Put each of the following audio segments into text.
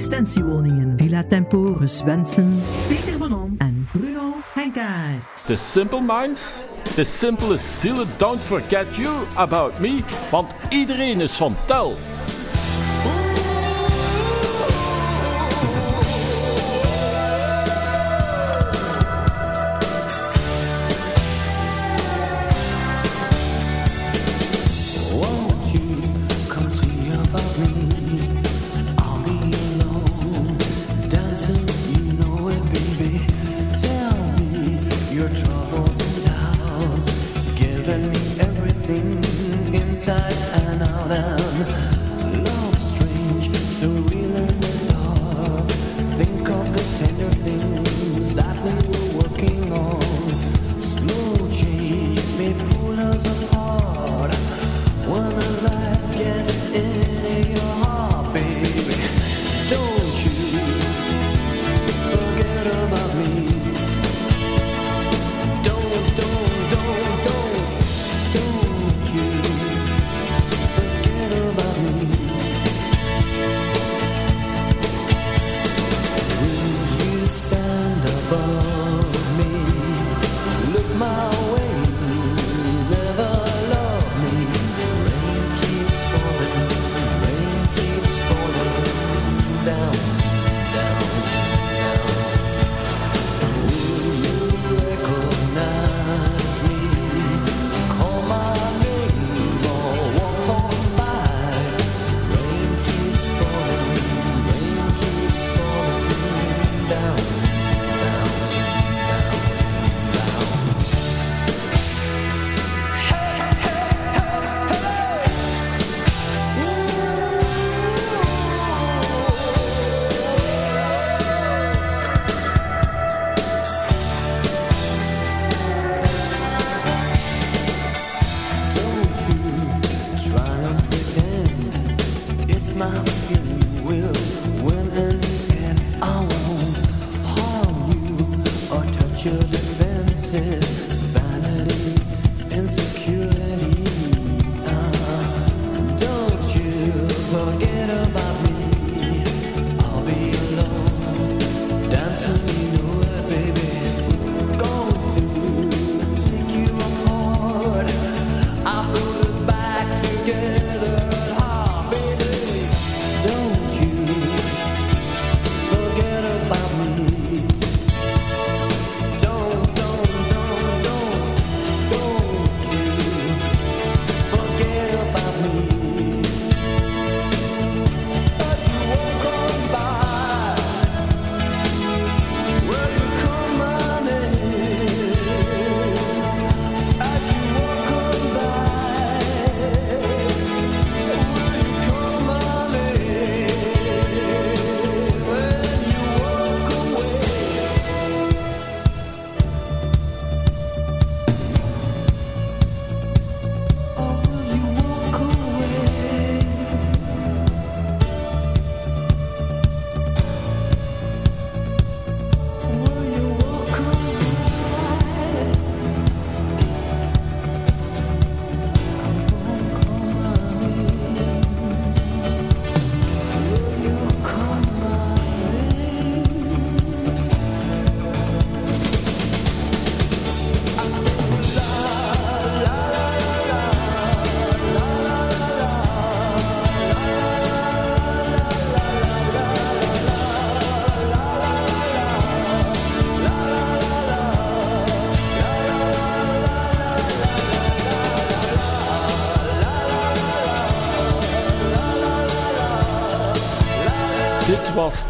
Existentiewoningen. Villa Temporus wensen Peter Bonon en Bruno Henkaert. The Simple Minds, The Simple Zielen Don't Forget You About Me, want iedereen is van tel.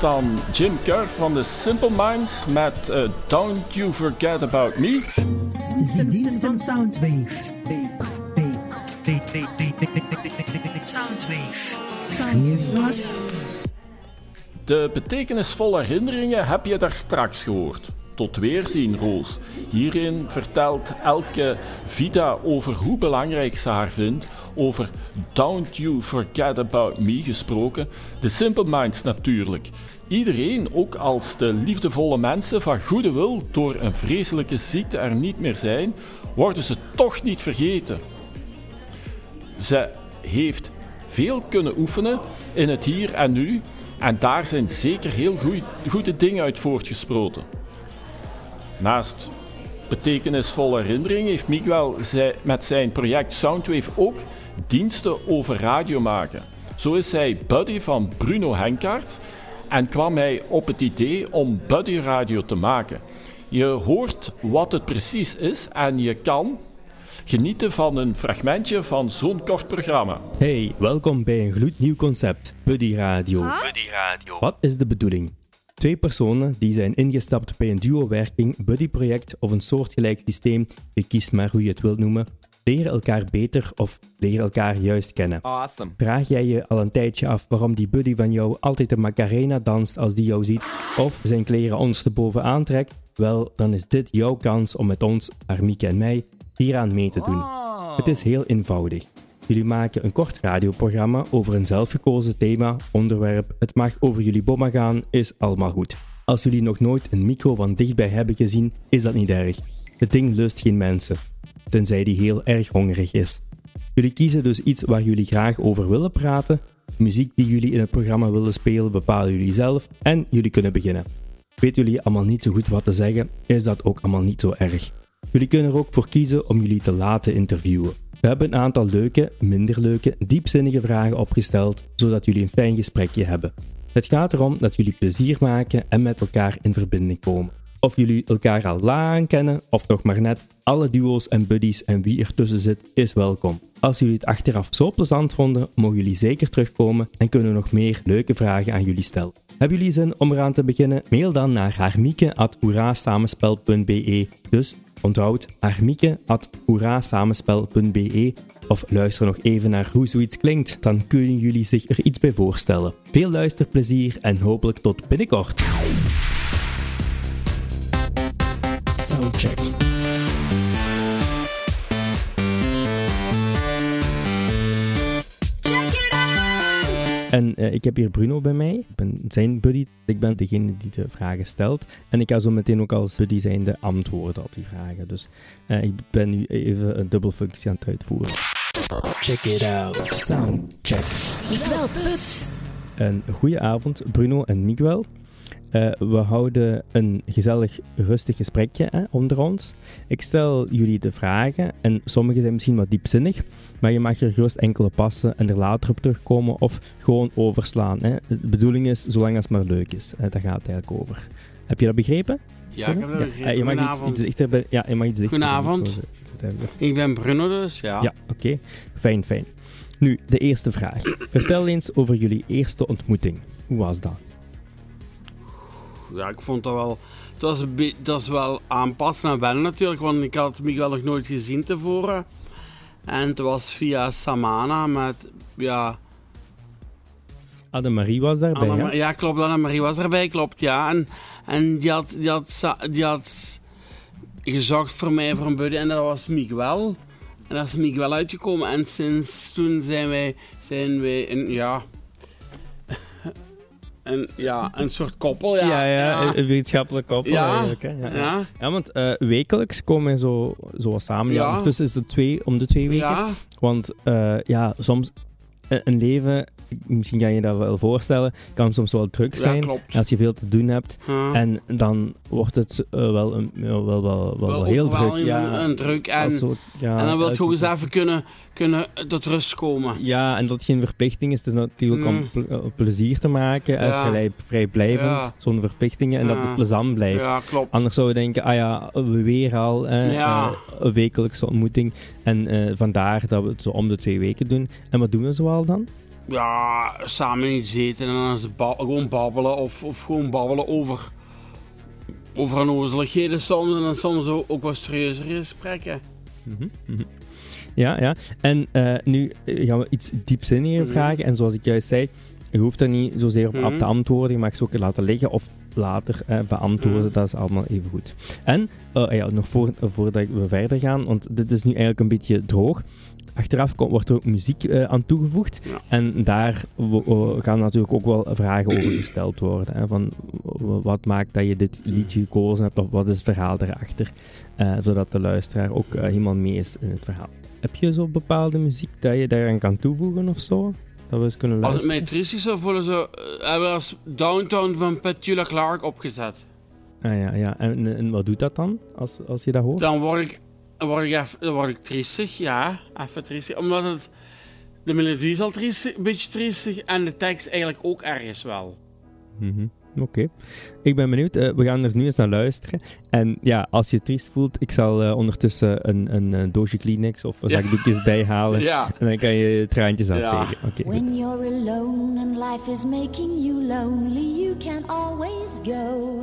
Dan Jim Kerr van The Simple Minds met uh, Don't You Forget About Me. Diensten Soundwave. Soundwave. De betekenisvolle herinneringen heb je daar straks gehoord. Tot weerzien, Roos. Hierin vertelt elke Vida over hoe belangrijk ze haar vindt over Don't You Forget About Me gesproken. De Simple Minds natuurlijk. Iedereen, ook als de liefdevolle mensen van goede wil door een vreselijke ziekte er niet meer zijn, worden ze toch niet vergeten. Ze heeft veel kunnen oefenen in het hier en nu, En daar zijn zeker heel goede dingen uit voortgesproten. Naast betekenisvolle herinneringen heeft Miguel met zijn project Soundwave ook diensten over radio maken. Zo is hij buddy van Bruno Henkaerts en kwam hij op het idee om buddy radio te maken. Je hoort wat het precies is en je kan genieten van een fragmentje van zo'n kort programma. Hey, welkom bij een gloednieuw concept, Buddy Radio. Buddy Radio. Wat is de bedoeling? Twee personen die zijn ingestapt bij een duo-werking, buddy-project of een soortgelijk systeem, je kiest maar hoe je het wilt noemen, leren elkaar beter of leren elkaar juist kennen. Awesome. Vraag jij je al een tijdje af waarom die buddy van jou altijd de Macarena danst als die jou ziet of zijn kleren ondersteboven aantrekt? Wel, dan is dit jouw kans om met ons, Armieke en mij, hieraan mee te doen. Het is heel eenvoudig. Jullie maken een kort radioprogramma over een zelfgekozen thema, onderwerp. Het mag over jullie bomma gaan, is allemaal goed. Als jullie nog nooit een micro van dichtbij hebben gezien, is dat niet erg. Het ding lust geen mensen, tenzij die heel erg hongerig is. Jullie kiezen dus iets waar jullie graag over willen praten. Muziek die jullie in het programma willen spelen bepalen jullie zelf en jullie kunnen beginnen. Weten jullie allemaal niet zo goed wat te zeggen, is dat ook allemaal niet zo erg. Jullie kunnen er ook voor kiezen om jullie te laten interviewen. We hebben een aantal leuke, minder leuke, diepzinnige vragen opgesteld, zodat jullie een fijn gesprekje hebben. Het gaat erom dat jullie plezier maken en met elkaar in verbinding komen. Of jullie elkaar al lang kennen of nog maar net, alle duo's en buddies en wie ertussen zit is welkom. Als jullie het achteraf zo plezant vonden, mogen jullie zeker terugkomen en kunnen we nog meer leuke vragen aan jullie stellen. Hebben jullie zin om eraan te beginnen? Mail dan naar harmieke.hoerasamenspel.be. Dus onthoud harmieke.hoerasamenspel.be of luister nog even naar hoe zoiets klinkt, dan kunnen jullie zich er iets bij voorstellen. Veel luisterplezier en hopelijk tot binnenkort. Soundcheck. En uh, ik heb hier Bruno bij mij. Ik ben zijn buddy. Ik ben degene die de vragen stelt. En ik ga zo meteen ook als buddy zijn de antwoorden op die vragen. Dus uh, ik ben nu even een dubbelfunctie aan het uitvoeren. Check it out. Soundcheck. Miguel Put. Een goede avond, Bruno en Miguel. Uh, we houden een gezellig, rustig gesprekje hè, onder ons. Ik stel jullie de vragen en sommige zijn misschien wat diepzinnig, maar je mag er gerust enkele passen en er later op terugkomen of gewoon overslaan. Hè. De bedoeling is, zolang als het maar leuk is. Hè, daar gaat het eigenlijk over. Heb je dat begrepen? Ja, ik heb dat begrepen. je mag iets, iets dichter bij, ja, je mag iets dichter Goedenavond. Ik ben Bruno dus, ja. Ja, oké. Fijn, fijn. Nu, de eerste vraag. Vertel eens over jullie eerste ontmoeting. Hoe was dat? Ja, ik vond dat wel... Het was, dat is wel aanpassen en wennen natuurlijk, want ik had Miguel nog nooit gezien tevoren. En het was via Samana met, ja... Annemarie was daarbij, Anne, Ja, klopt, Annemarie was erbij, klopt, ja. En, en die, had, die, had, die had gezocht voor mij voor een buddy en dat was Miguel. En dat is Miguel uitgekomen en sinds toen zijn wij, zijn wij in, ja een, ja, een soort koppel. Ja, ja, ja, een wetenschappelijk koppel ja. eigenlijk. Hè. Ja, ja. ja. want uh, wekelijks komen we zo, zo samen. Ja. Ondertussen is het twee, om de twee weken. Want uh, ja, soms een leven misschien kan je dat wel voorstellen, kan soms wel druk zijn als je veel te doen hebt. En dan wordt het uh, wel, een, wel, wel, wel, wel, heel druk. Ja, een druk. En, soort, ja, en dan wil je gewoon eens even kunnen, kunnen tot rust komen. Ja, en dat geen verplichting is. Het is natuurlijk om mm. ple plezier te maken, vrij, vrijblijvend, zonder verplichtingen. En dat het plezant blijft. Anders zou je denken, ah ja, we weer al uh, een wekelijkse ontmoeting. En uh, vandaar dat we het zo om de twee weken doen. En wat doen we zoal dan? Ja, samen iets eten en dan gewoon babbelen of, of gewoon babbelen over, over onnozeligheden soms en dan soms ook, ook wat serieuzere gesprekken. Mm Ja, ja. En uh, nu eh, gaan we iets diepzinniger mm vragen. En zoals ik juist zei, je hoeft er niet zozeer op, te antwoorden. Je mag ze ook laten liggen of later eh, beantwoorden. Mhm. Dat is allemaal even goed. En uh, ja, nog voor, voordat we verder gaan, want dit is nu eigenlijk een beetje droog. Achteraf wordt er ook muziek uh, aan toegevoegd. En daar gaan natuurlijk ook wel vragen over gesteld worden. Hè, van wat maakt dat je dit liedje gekozen hebt, of wat is het verhaal erachter. Uh, zodat de luisteraar ook uh, helemaal mee is in het verhaal. Heb je zo bepaalde muziek dat je daaraan kan toevoegen of zo? Dat we eens kunnen Als het luisteren. mij triestig zou voelen, zo, eh, hebben we als Downtown van Petula Clark opgezet. Ah, ja, ja. En, en wat doet dat dan, als, als je dat hoort? Dan word ik, dan word ik, even, dan word ik triestig, ja. Even triestig. Omdat het... De melodie is al triestig, een beetje triestig. En de tekst eigenlijk ook ergens wel. Mhm. Oké. Ik ben benieuwd. Eh, we gaan er nu eens naar luisteren. En ja, als je het triest voelt, ik zal eh, ondertussen een, een, doosje Kleenex of zakdoekjes bijhalen. Ja. En dan kan je je traantjes Ja. afvegen. Oké. When you're alone and life is making you lonely, you can always go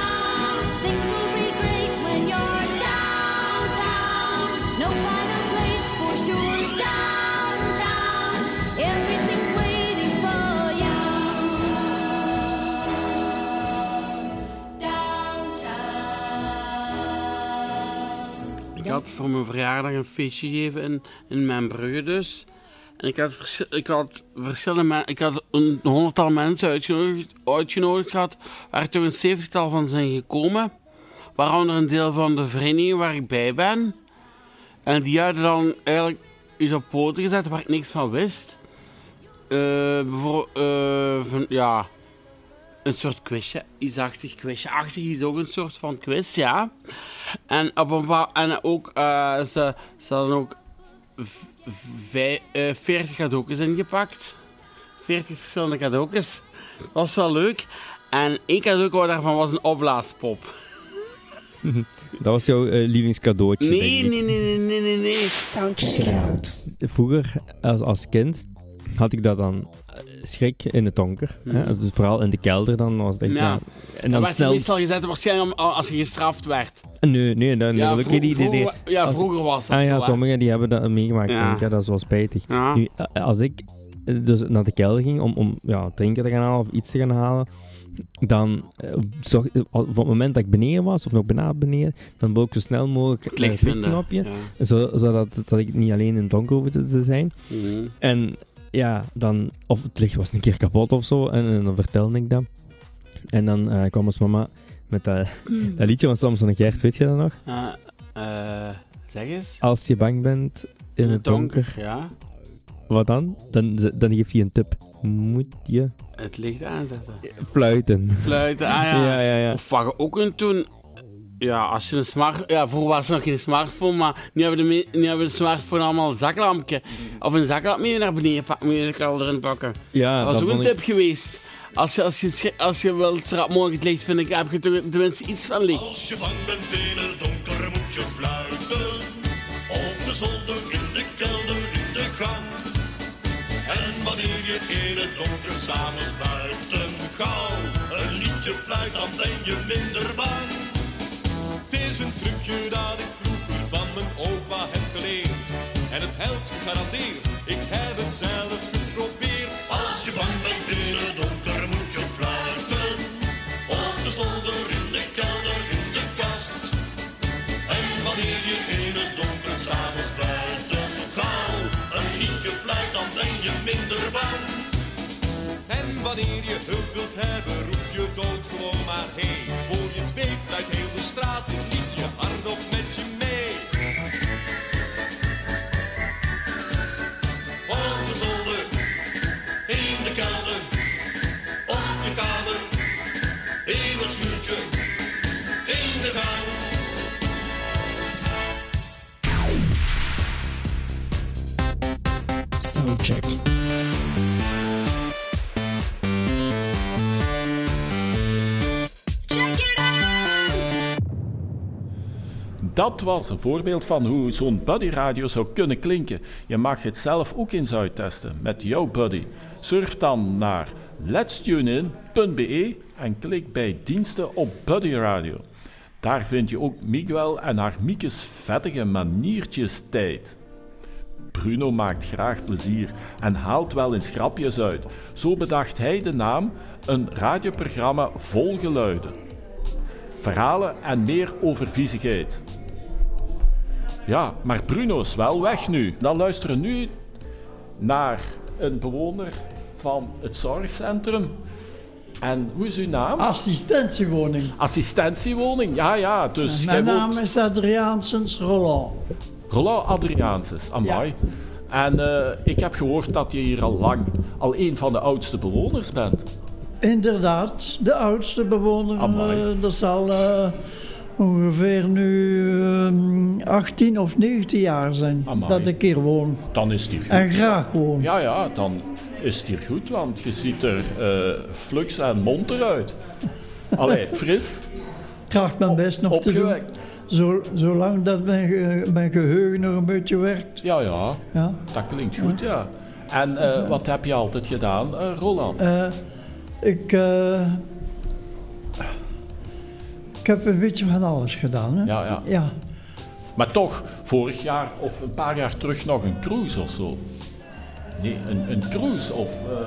Had voor mijn verjaardag een feestje gegeven in, in mijn brugge dus. En ik had, ik had verschillende ik had een honderdtal mensen uitgenodigd, uitgenodigd gehad, waar toch een zeventigtal van zijn gekomen. Waaronder een deel van de vereniging waar ik bij ben. En die hadden dan eigenlijk iets op poten gezet waar ik niks van wist. Van, ja, een soort quizje, iets-achtig, quizje-achtig, is ook een soort van quiz, ja. En, op een bepaal- en ook, eh, ze, ze hadden ook v- vij- eh, 40 cadeautjes ingepakt. 40 verschillende cadeautjes. Dat was wel leuk. En één cadeau daarvan was een opblaaspop. Dat was jouw eh, lievelingscadeautje, Nee, nee, nee, nee, nee, nee, nee. Out. Vroeger, als, als kind, had ik dat dan eh, schrik in het donker. Hè? Dus vooral in de kelder dan was het echt... Mhm. Ja. Ja. En Dat dan werd snel... meestal gezet waarschijnlijk als je gestraft werd. Nee, nee, dat, Ja, dat is ook niet idee. ja, vroeger was dat Ah ja, zo, sommigen die hebben dat meegemaakt. Ja. denk ik. Dat is wel spijtig. Ja. Nu, eh, als ik eh, dus naar de kelder ging om, om ja, drinken te gaan halen of iets te gaan halen, dan, eh, op het moment dat ik beneden was, of nog bijna beneden, dan wou ik zo snel mogelijk Het lichtknopje, Ja. zo, zodat dat ik niet alleen in het donker hoefde te zijn. Mhm. En ja, dan, of het licht was een keer kapot of zo, en, en dan vertelde ik dat. En dan eh, kwam ons mama met dat, dat liedje van Samson en Gert, weet je dat nog? Eh, eh, zeg eens. Als je bang bent in het donker, Ja, wat dan? Dan, dan geeft hij een tip. Moet je het licht aanzetten. fluiten. Fluiten, ah ja. Ja, ja, ja. Of wat je ook kunt doen, ja, als je een smart... Ja, vroeger was er nog geen smartphone, maar nu hebben, de nu hebben de smartphone allemaal een zaklampje. Of een zaklamp mee naar beneden pakken, moet je de kelder erin pakken. Ja, dat was ook een ik- tip geweest. Als je, als je, als je wilt rap mogelijk het licht vinden, heb je tenminste iets van licht. Als je bang bent in het donker moet je fluiten. Op de zolder, in de kelder, in de gang. En wanneer je in het donker s'avonds buiten gauw een liedje fluit, dan ben je minder bang. Het is een trucje dat ik vroeger van mijn opa heb geleerd. En het helpt gegarandeerd, ik heb het zelf geprobeerd. Als je bang bent in het donker moet je fluiten. Op de zolder, in de kelder, in de kast. En wanneer je in het donker s'avonds buiten gauw een liedje fluit, dan ben je minder bang. En wanneer je hulp wilt hebben, Dat was een voorbeeld van hoe zo'n buddy radio zou kunnen klinken. Je mag het zelf ook eens uittesten met jouw buddy. Surf dan naar letstunein.be en klik bij diensten op Buddy Radio. Daar vind je ook Miguel en haar Miekes vettige maniertjes tijd. Bruno maakt graag plezier en haalt wel eens grapjes uit. Zo bedacht hij de naam een radioprogramma vol geluiden. Verhalen en meer over viezigheid. Ja, maar Bruno is wel weg nu. Dan luisteren we nu naar een bewoner van het zorgcentrum. En hoe is uw naam? Assistentiewoning. Assistentiewoning, ja, ja. Dus Mijn naam woont- is Adriaansens Roland. Roland Adriaanses, amai. En eh, ik heb gehoord dat je hier al lang, al een van de oudste bewoners bent. Inderdaad, de oudste bewoner. Amai. eh, dat zal eh, ongeveer nu eh, 18 of 19 jaar zijn Amai. dat ik hier woon. Dan is het hier goed. En graag woon. Ja, ja, dan is het hier goed, want je ziet er eh flux en monter uit. Allee, fris, Graag mijn best nog te doen. Zo, zolang dat mijn, ge- mijn geheugen nog een beetje werkt. Ja, ja, Ja. dat klinkt goed, ja. En eh, wat heb je altijd gedaan, eh, Roland? Ik, ik heb een beetje van alles gedaan. Hè? Ja, ja. ja. Maar toch, vorig jaar of een paar jaar terug nog een cruise of zo. Nee, een, een cruise of... eh,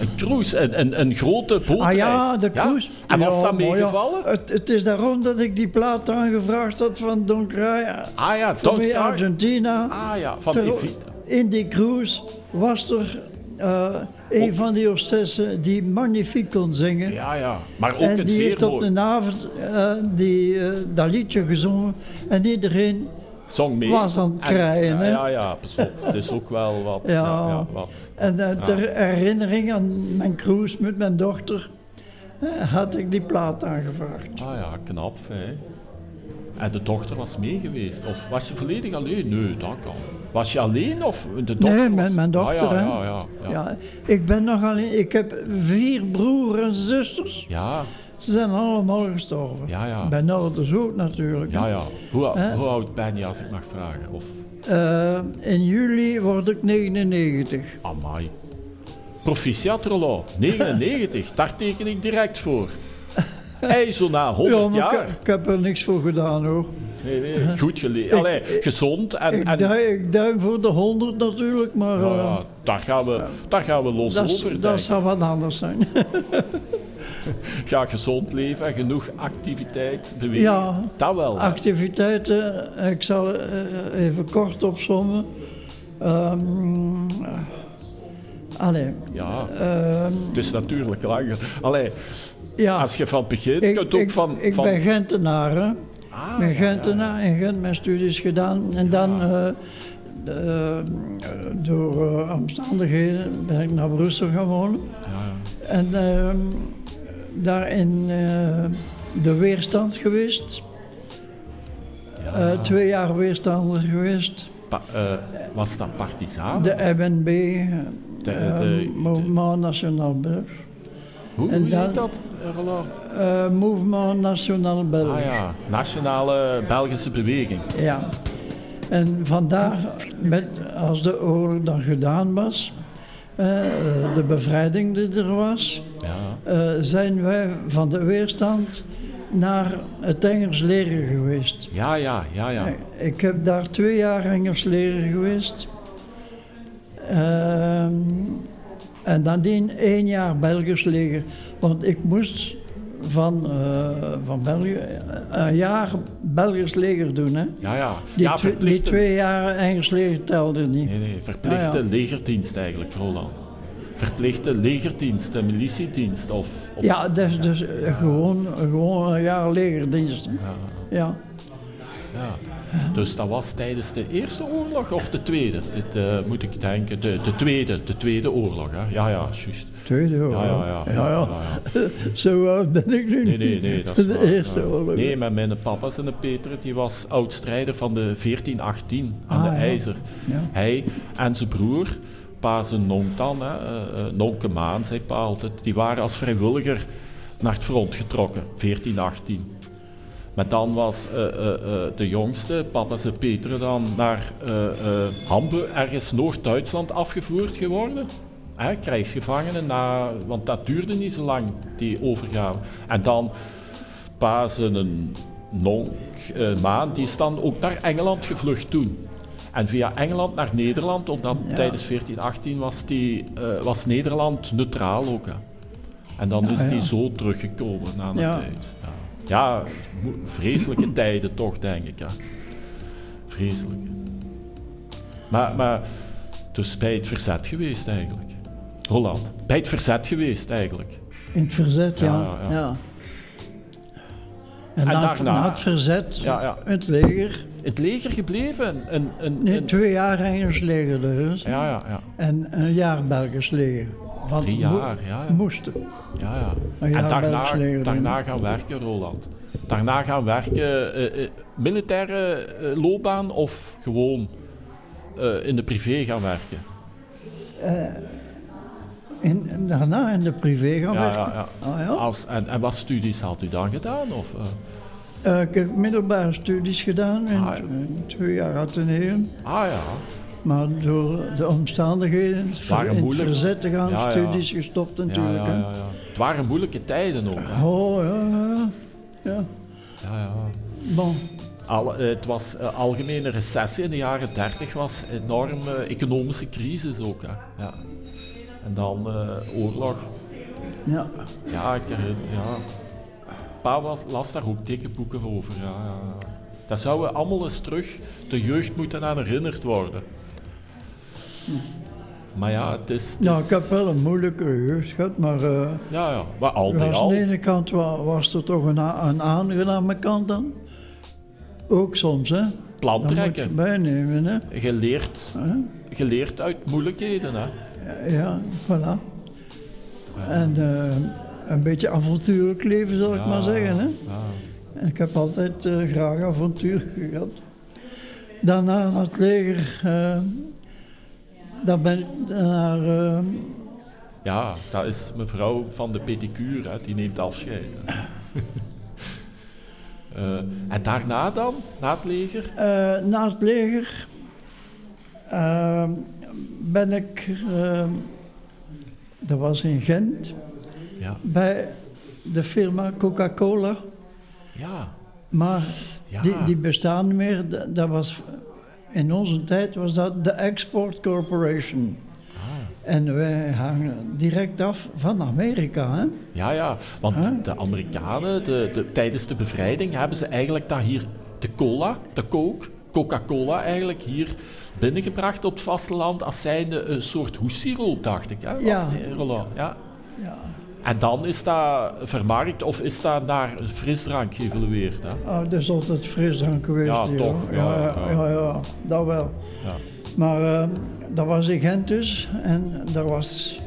een cruise, een, een, een grote bootreis. Ah ja, de cruise. En was Ja, dat ja, meegevallen? het, het is daarom dat ik die plaat aangevraagd had van Don Cry. Ah ja, mee Cry. Argentina. Ah ja, van Ter- Evita. in die cruise was er eh, een van die hostessen die magnifiek kon zingen. Ja, ja. Maar ook en die zeer heeft op de avond eh, die, eh, dat liedje gezongen. En iedereen Song mee. was aan het En- krijgen, Ja, ja, ja, pas op. Het is ook wel wat. Ja. Ja, ja, wat. En eh, ter herinnering aan mijn cruise met mijn dochter had ik die plaat aangevraagd. Ah ja, knap, hè. En de dochter was mee geweest? Of was je volledig alleen? Nee, dat kan. Was je alleen of de dochter? Nee, was- mijn, mijn dochter. Ah, ja, ja, ja, ja. Ik ben nog alleen. Ik heb vier broers en zusters. Ja, Ze zijn allemaal gestorven. Ja, ja. Bij Noorders ook natuurlijk. ja, ja. Hoe, oud ben je als ik mag vragen? Of, Eh, in juli word ik 99. amai. Proficiat, Roland. 99, daar teken ik direct voor. Hey, zo na 100 ja, maar jaar. ik, ik heb er niks voor gedaan hoor. Nee, nee, goed geleefd. Allee, gezond en... Ik, en duim, ik duim voor de 100 natuurlijk, maar ja, eh, ja, daar, gaan we, daar gaan we los dat, over dat zou wat anders zijn. Ga gezond leven en genoeg activiteit, bewegen. Ja. Dat wel. Activiteiten, ik zal eh, even kort opzommen. Ehm allee, Ja, ehm, het is natuurlijk langer. Allee, ja. als je van het begin Ik, kunt ook ik, van... ik van ben Gentenaar, hè. Ah, ben Gentenaar, in Gent mijn studies gedaan. En dan, eh, eh, door eh, omstandigheden, ben ik naar Brussel gaan wonen. Ja, ja. En ehm, daar in de weerstand geweest. Twee jaar weerstander geweest. Pa- was dat partizan? De MNB, De- eh, de- Mouvement National Belge. Hoe en dan- heet dat? Eh, Mouvement National Belge. Ah ja, Nationale Belgische Beweging. Ja. En vandaar, met, als de oorlog dan gedaan was, eh, de bevrijding die er was, Ja. zijn wij van de weerstand naar het Engels leren geweest. Ja, ja, ja, ja. Ik heb daar twee jaar Engels leren geweest. Ehm, en nadien één jaar Belgisch leger. Want ik moest van, eh, van België een jaar Belgisch leger doen. Hè? Ja, ja. Die, ja, twee, die verplichte, twee jaar Engels leren telden niet. Nee, nee, verplichte ja. legerdienst eigenlijk, Roland. Verplichte legerdienst, en militiedienst of... of Ja, dus, dus eh, gewoon, gewoon een jaar legerdienst. Ja. Ja. Dus dat was tijdens de Eerste Oorlog of de Tweede? Dit eh, moet ik denken. De, de Tweede, de Tweede Oorlog, hè? Ja, ja, juist. Tweede oorlog. Ja, ja, ja. ja, ja. Zo oud ben ik nu Nee, nee, niet. nee, dat is De waar, eerste ja. oorlog. Nee, maar mijn papa, zijn Peter, die was oud-strijder van de 1418 aan Ah, de ja. IJzer. Hij en zijn broer, pa zijn nonk dan, hè, nonke Maan, zei pa altijd, die waren als vrijwilliger naar het front getrokken, 1418. Maar dan was eh, eh, eh, de jongste, papa Peter, dan naar eh, eh, Hamburg, ergens Noord-Duitsland afgevoerd geworden. Hè, krijgsgevangenen, na, want dat duurde niet zo lang, die overgave. En dan pa zijn nonk, eh, Maan, die is dan ook naar Engeland gevlucht toen. En via Engeland naar Nederland, omdat Ja. tijdens 1418 was, die, eh, was Nederland neutraal ook. Hè. En dan Ja, is die ja. zo teruggekomen na een Ja. tijd. Ja, vreselijke tijden toch, denk ik. Hè. Vreselijk. Maar, maar dus bij het verzet geweest eigenlijk. Holland. Bij het verzet geweest eigenlijk. In het verzet, ja. Ja, ja, ja. En, En na, daarna- na het verzet, Ja, ja. het leger. Het leger gebleven. Een, een, Nee, een- twee jaar Engels leger dus. ja, ja, ja. En een jaar Belgisch leger. Want Drie jaar, ja, ja. Moesten. Ja, ja. En daarna, daarna gaan werken, Roland. Daarna gaan werken, eh, eh, militaire eh, loopbaan of gewoon in de privé gaan werken? In, daarna in de privé gaan Ja, werken. ja, ja. Ah, ja? Als, en, en wat studies had u dan gedaan? Of, ik heb middelbare studies gedaan in, Ah, in twee jaar Atheneum. Ah ja, Maar door de omstandigheden Waren in het verzet te gaan, Ja, ja. studies gestopt natuurlijk. ja, hè. ja, ja. Het waren moeilijke tijden ook. Hè? Oh, ja, ja. ja. Ja, ja. Bon. Al, eh, het was een algemene recessie in de jaren 30 was een enorme economische crisis ook. Hè? Ja. En dan eh, oorlog. Ja. Ja, ik herinner, ja. Pa was, las daar ook dikke boeken over. Ja, ja, ja. Dat zouden allemaal eens terug de jeugd moeten aan herinnerd worden. Maar ja, het is... het Nou, ik heb wel een moeilijke jeugd gehad, maar eh, Ja, ja. Maar al bij was al... aan de ene kant wa- was er toch een, een aangename kant dan. Ook soms, hè. Plan Dat moet je trekken. bijnemen, hè. Geleerd, geleerd uit moeilijkheden, hè. Ja, voilà. En eh, een beetje avontuurlijk leven, zal ik maar zeggen, hè. Ja. En ik heb altijd eh, graag avontuur gehad. Daarna naar het leger. Dan ben ik naar... eh, Ja, dat is mevrouw van de pedicure, hè, die neemt afscheid. Eh, en daarna dan, na het leger? eh, na het leger ben ik... dat was in Gent, Ja. bij de firma Coca-Cola. Ja. Maar Ja. die, die bestaan niet meer. Dat, dat was, in onze tijd was dat de Export Corporation. Ah. En wij hangen direct af van Amerika. Hè? Ja, ja, want Huh? de Amerikanen, de, de, tijdens de bevrijding, hebben ze eigenlijk dat hier, de cola, de coke, Coca-Cola eigenlijk hier binnengebracht op het vasteland als zijnde een soort hoessiroop, dacht ik. Hè? Ja. Roland? ja. En dan is dat vermarkt of is dat naar een frisdrank geëvolueerd? Hè? Oh, dat is altijd frisdrank geweest. Ja, hier, toch, ja, Ja, ja. ja, ja, dat wel. Ja. Maar eh, dat was in Gent dus. En daar was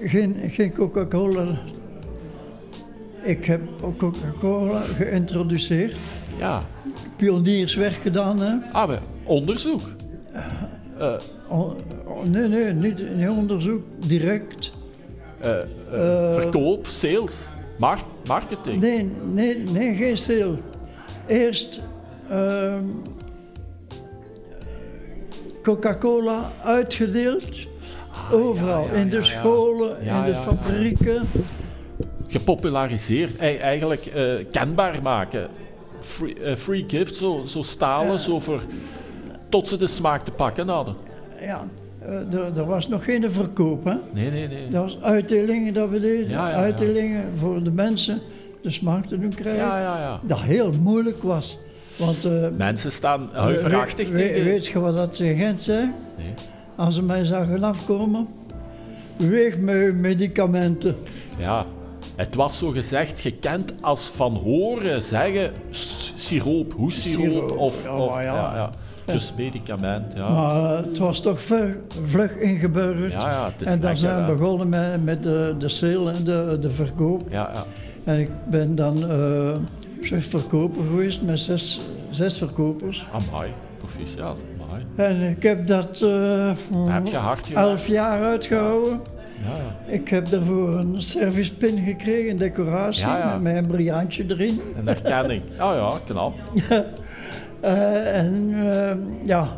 geen, geen Coca-Cola. Ik heb ook Coca-Cola geïntroduceerd. ja. Pionierswerk gedaan. Hè? Ah, onderzoek. Oh, nee, nee, niet, niet onderzoek. Direct. Eh, eh, verkoop, sales, mar- marketing. Nee, nee, nee, geen stil. Eerst ehm, Coca-Cola uitgedeeld. Overal. Ah, ja, in de scholen, in de fabrieken. gepopulariseerd, ei- eigenlijk eh, kenbaar maken. Free, eh, free gift, zo, zo stalen, zo voor, tot ze de smaak te pakken hadden. Ja, eh, er, er was nog geen verkoop. Hè? Nee, nee, nee. Dat was uitdelingen dat we deden. Ja, ja, ja. uitdelingen voor de mensen de smaak te doen krijgen. Ja, ja, ja. Dat heel moeilijk was. Want eh, Mensen staan huiverachtig we- we- tegen... Weet je wat dat ze in Gent zei? Nee. Als ze mij zagen afkomen. Weeg met uw medicamenten. Ja, het was zo gezegd gekend als van horen zeggen siroop, hoessiroop Siroop, of, ja. Dus medicament, ja. Maar eh, het was toch vlug, vlug ingeburgerd. Ja, ja, het is en dan lekker, zijn we begonnen met, met de, de sale en de, de verkoop. Ja, ja. En ik ben dan eh chef-verkoper geweest met zes, zes verkopers. Amai, proficiat, amai. En ik heb dat eh, heb je hard gewerkt. elf jaar uitgehouden. Ja, ja. Ik heb daarvoor een servicepin gekregen, een decoratie ja. met mijn briljantje erin. Een erkenning. Oh ja, knap. Eh, en eh, ja,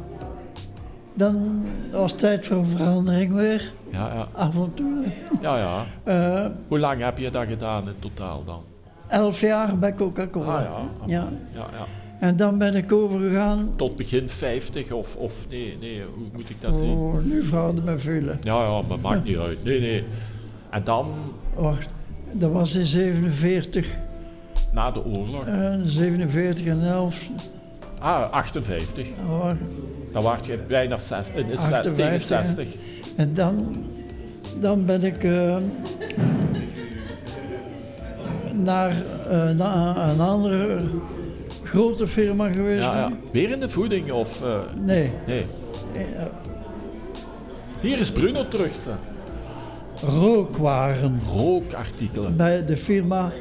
dan was het tijd voor verandering weer. Ja, ja. Avontuur. ja, ja. Eh, Hoe lang heb je dat gedaan in totaal dan? elf jaar bij Coca-Cola. Ah ja, ja. ja, ja. En dan ben ik overgegaan. Tot begin 50 of, of nee, nee, hoe moet ik dat zien? Oh, nu vragen me veel. Ja, ja, maar maakt niet uit. Nee, nee. En dan, Wacht, dat was in 47. na de oorlog, eh, 47 en 11. Ah, 58. wacht. Dan waart je bijna zes, eh, is zes- 58, tegen. 60. En dan, dan ben ik eh, naar, eh, naar een andere grote firma geweest. Ja, ja. Weer in de voeding of... Nee, nee. Hier is Bruno terug. rookwaren Rookartikelen. bij de firma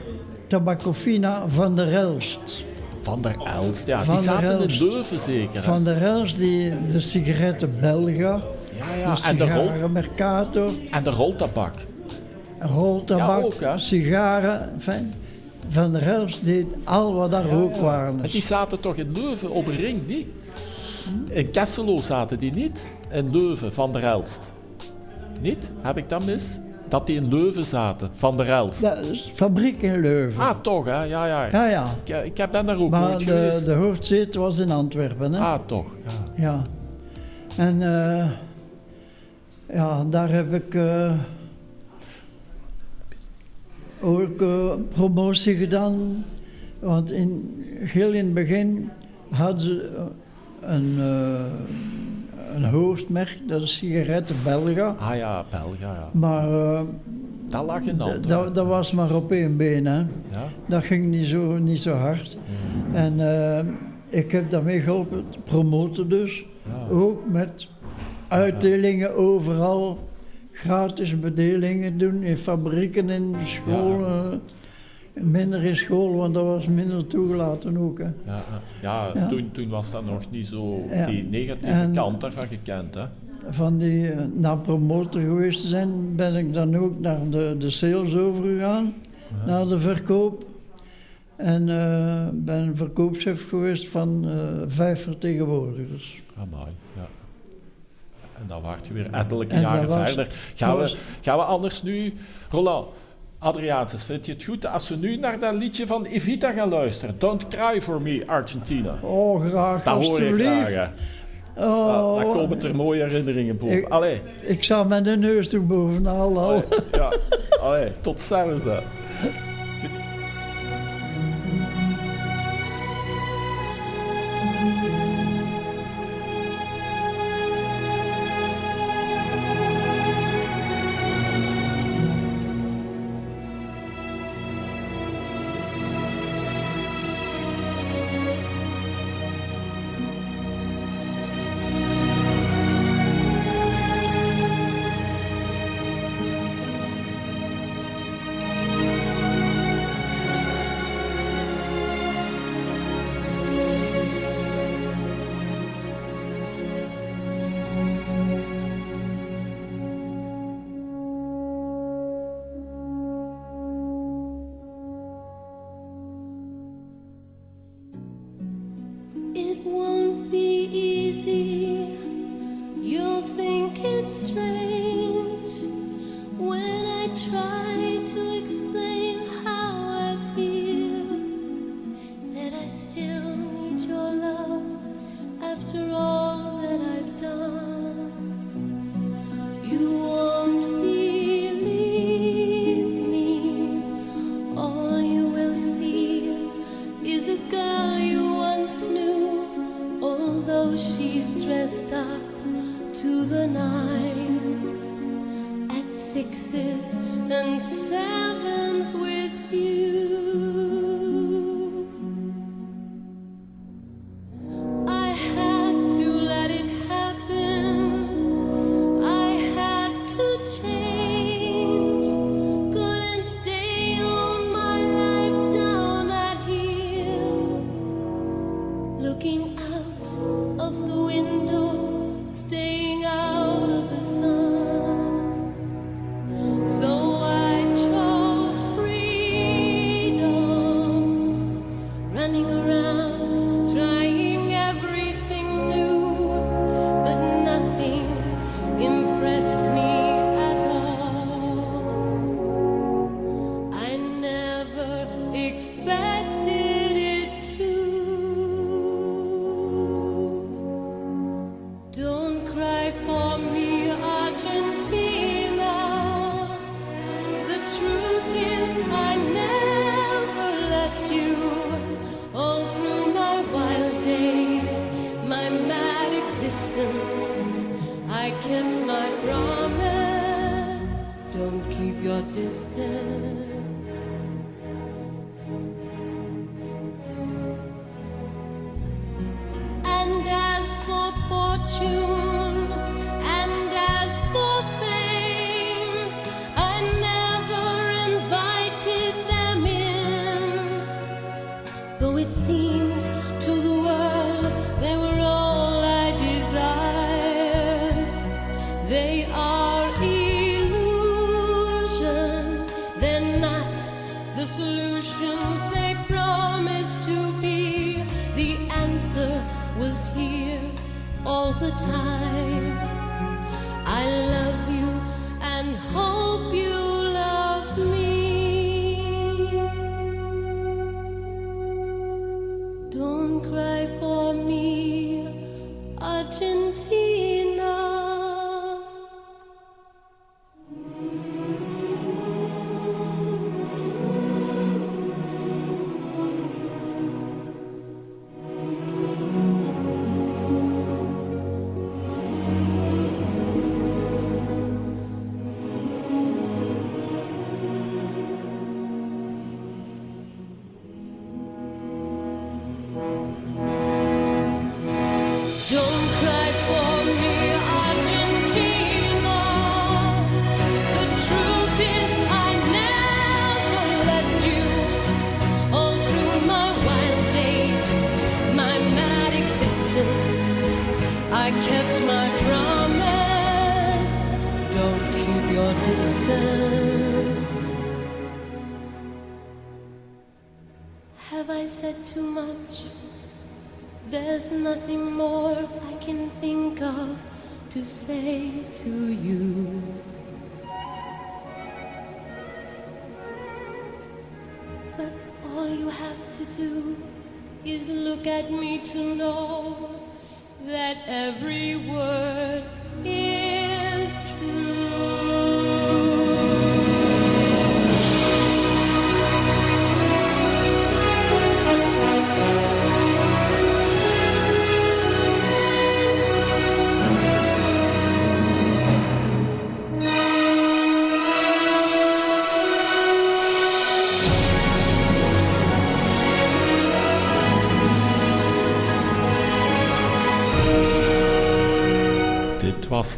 Tabacofina van der Elst. Van der Elst, ja. Van die zaten Elst. in Leuven zeker. Van der Elst, die, de sigaretten Belga, ja, ja. de En de, rol, sigaren Mercator, en de roltabak. roltabak, Ja, ook, hè? sigaren. Enfin, van der Elst deed al wat daar rookwaren En is. die zaten toch in Leuven op een ring, niet? In Kesselo zaten die niet? In Leuven, Van der Elst. Niet? Heb ik dat mis? Dat die in Leuven zaten, Van der Elst. Fabriek in Leuven. Ah, toch, hè? Ja, ja. Ja, ja. Ik, ik heb daar ook Maar de, de hoofdzetel was in Antwerpen. Hè? Ah, toch. Ja. Ja. En eh, ja, daar heb ik eh, ook eh, promotie gedaan. Want in, heel in het begin hadden ze eh, een, eh, een hoofdmerk, dat is sigaretten Belga. Ah ja, Belga, ja. Maar eh, Dat lag in d- Antwerpen. dat, dat was maar op één been. Hè. Ja? Dat ging niet zo, niet zo hard. En eh, ik heb daarmee geholpen, te promoten dus. Ja. Ook met uitdelingen overal. Gratis bedelingen doen in fabrieken, in scholen. Minder in school, want dat was minder toegelaten ook. Hè. Ja, ja. ja. Toen, toen was dat nog niet zo Ja. die negatieve En- kant daarvan gekend. Hè? Van die, eh, naar promotor geweest te zijn, ben ik dan ook naar de, de sales overgegaan. Naar de verkoop. En eh, ben verkoopchef geweest van eh, vijf vertegenwoordigers. Amai, ja. En dan waart je weer ettelijke En jaren verder. Gaan we, gaan we anders nu... Roland, Adriaanses, vind je het goed als we nu naar dat liedje van Evita gaan luisteren? Don't Cry For Me, Argentina. Oh, graag, Dat hoor je graag, hè. Oh, Dan komen er mooie herinneringen boven. Ik- Allee, Ik sta met de neus toe bovenal al. allee, ja. Allee, tot zelfs.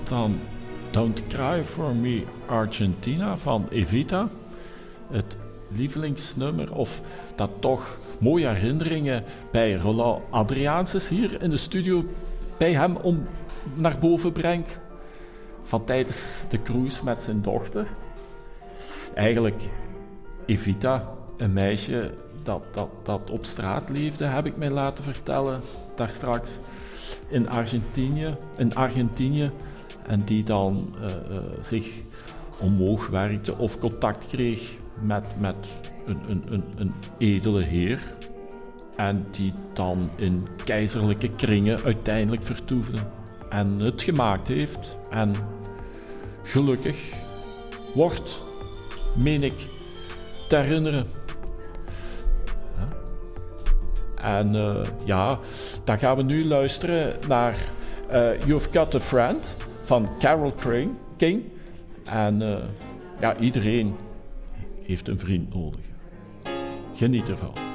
Dan Don't Cry For Me Argentina van Evita. Het lievelingsnummer, of dat toch mooie herinneringen bij Roland Adriaanses hier in de studio bij hem om naar boven brengt. Van tijdens de cruise met zijn dochter. Eigenlijk Evita, een meisje dat, dat, dat op straat leefde, heb ik mij laten vertellen daar straks in Argentinië, in Argentinië en die dan eh, eh, zich omhoog werkte of contact kreeg met, met een, een, een, een edele heer en die dan in keizerlijke kringen uiteindelijk vertoefde en het gemaakt heeft en gelukkig wordt, meen ik, te herinneren. En eh, ja, dan gaan we nu luisteren naar eh, You've Got a Friend van Carol King. En eh, ja, iedereen heeft een vriend nodig. Geniet ervan.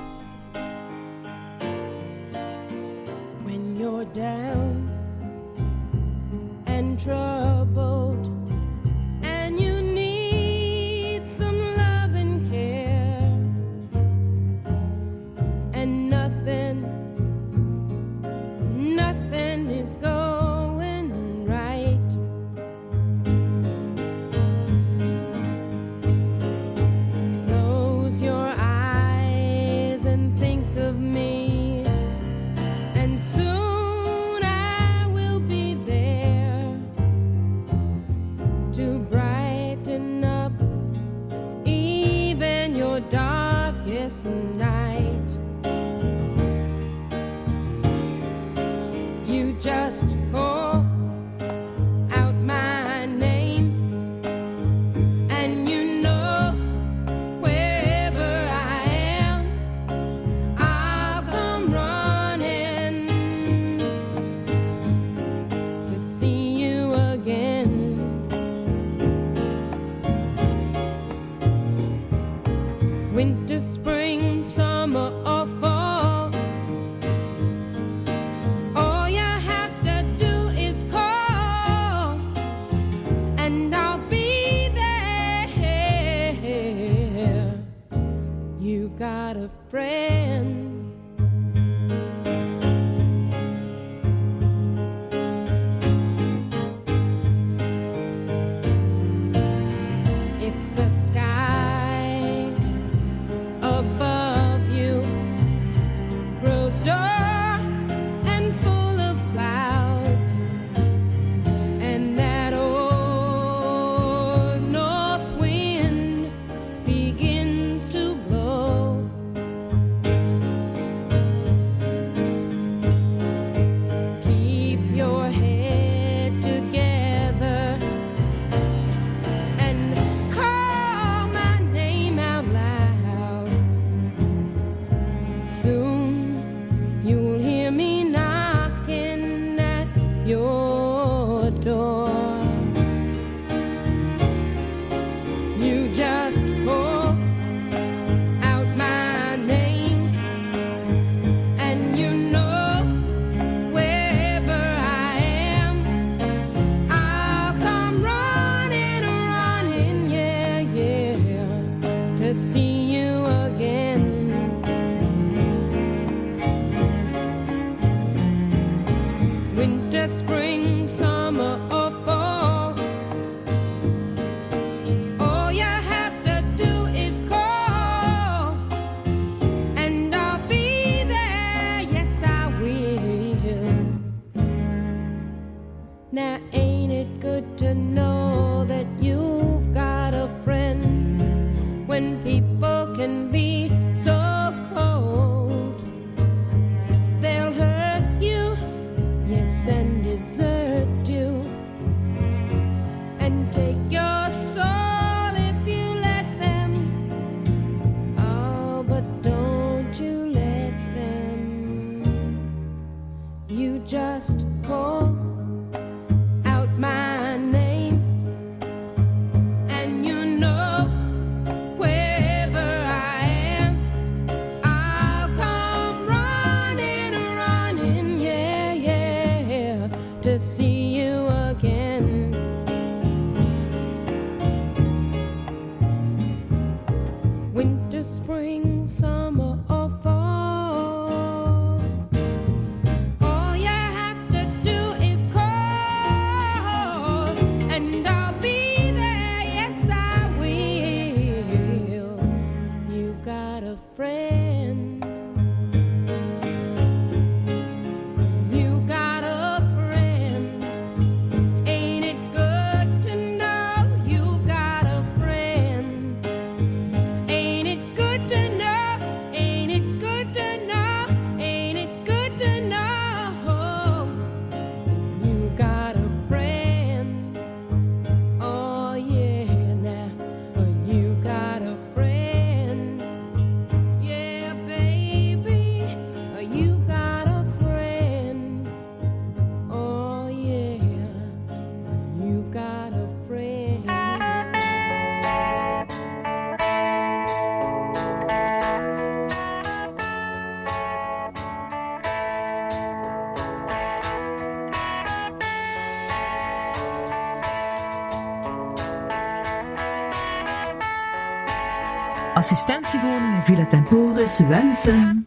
Assistentiewoningen Villa Temporis wensen.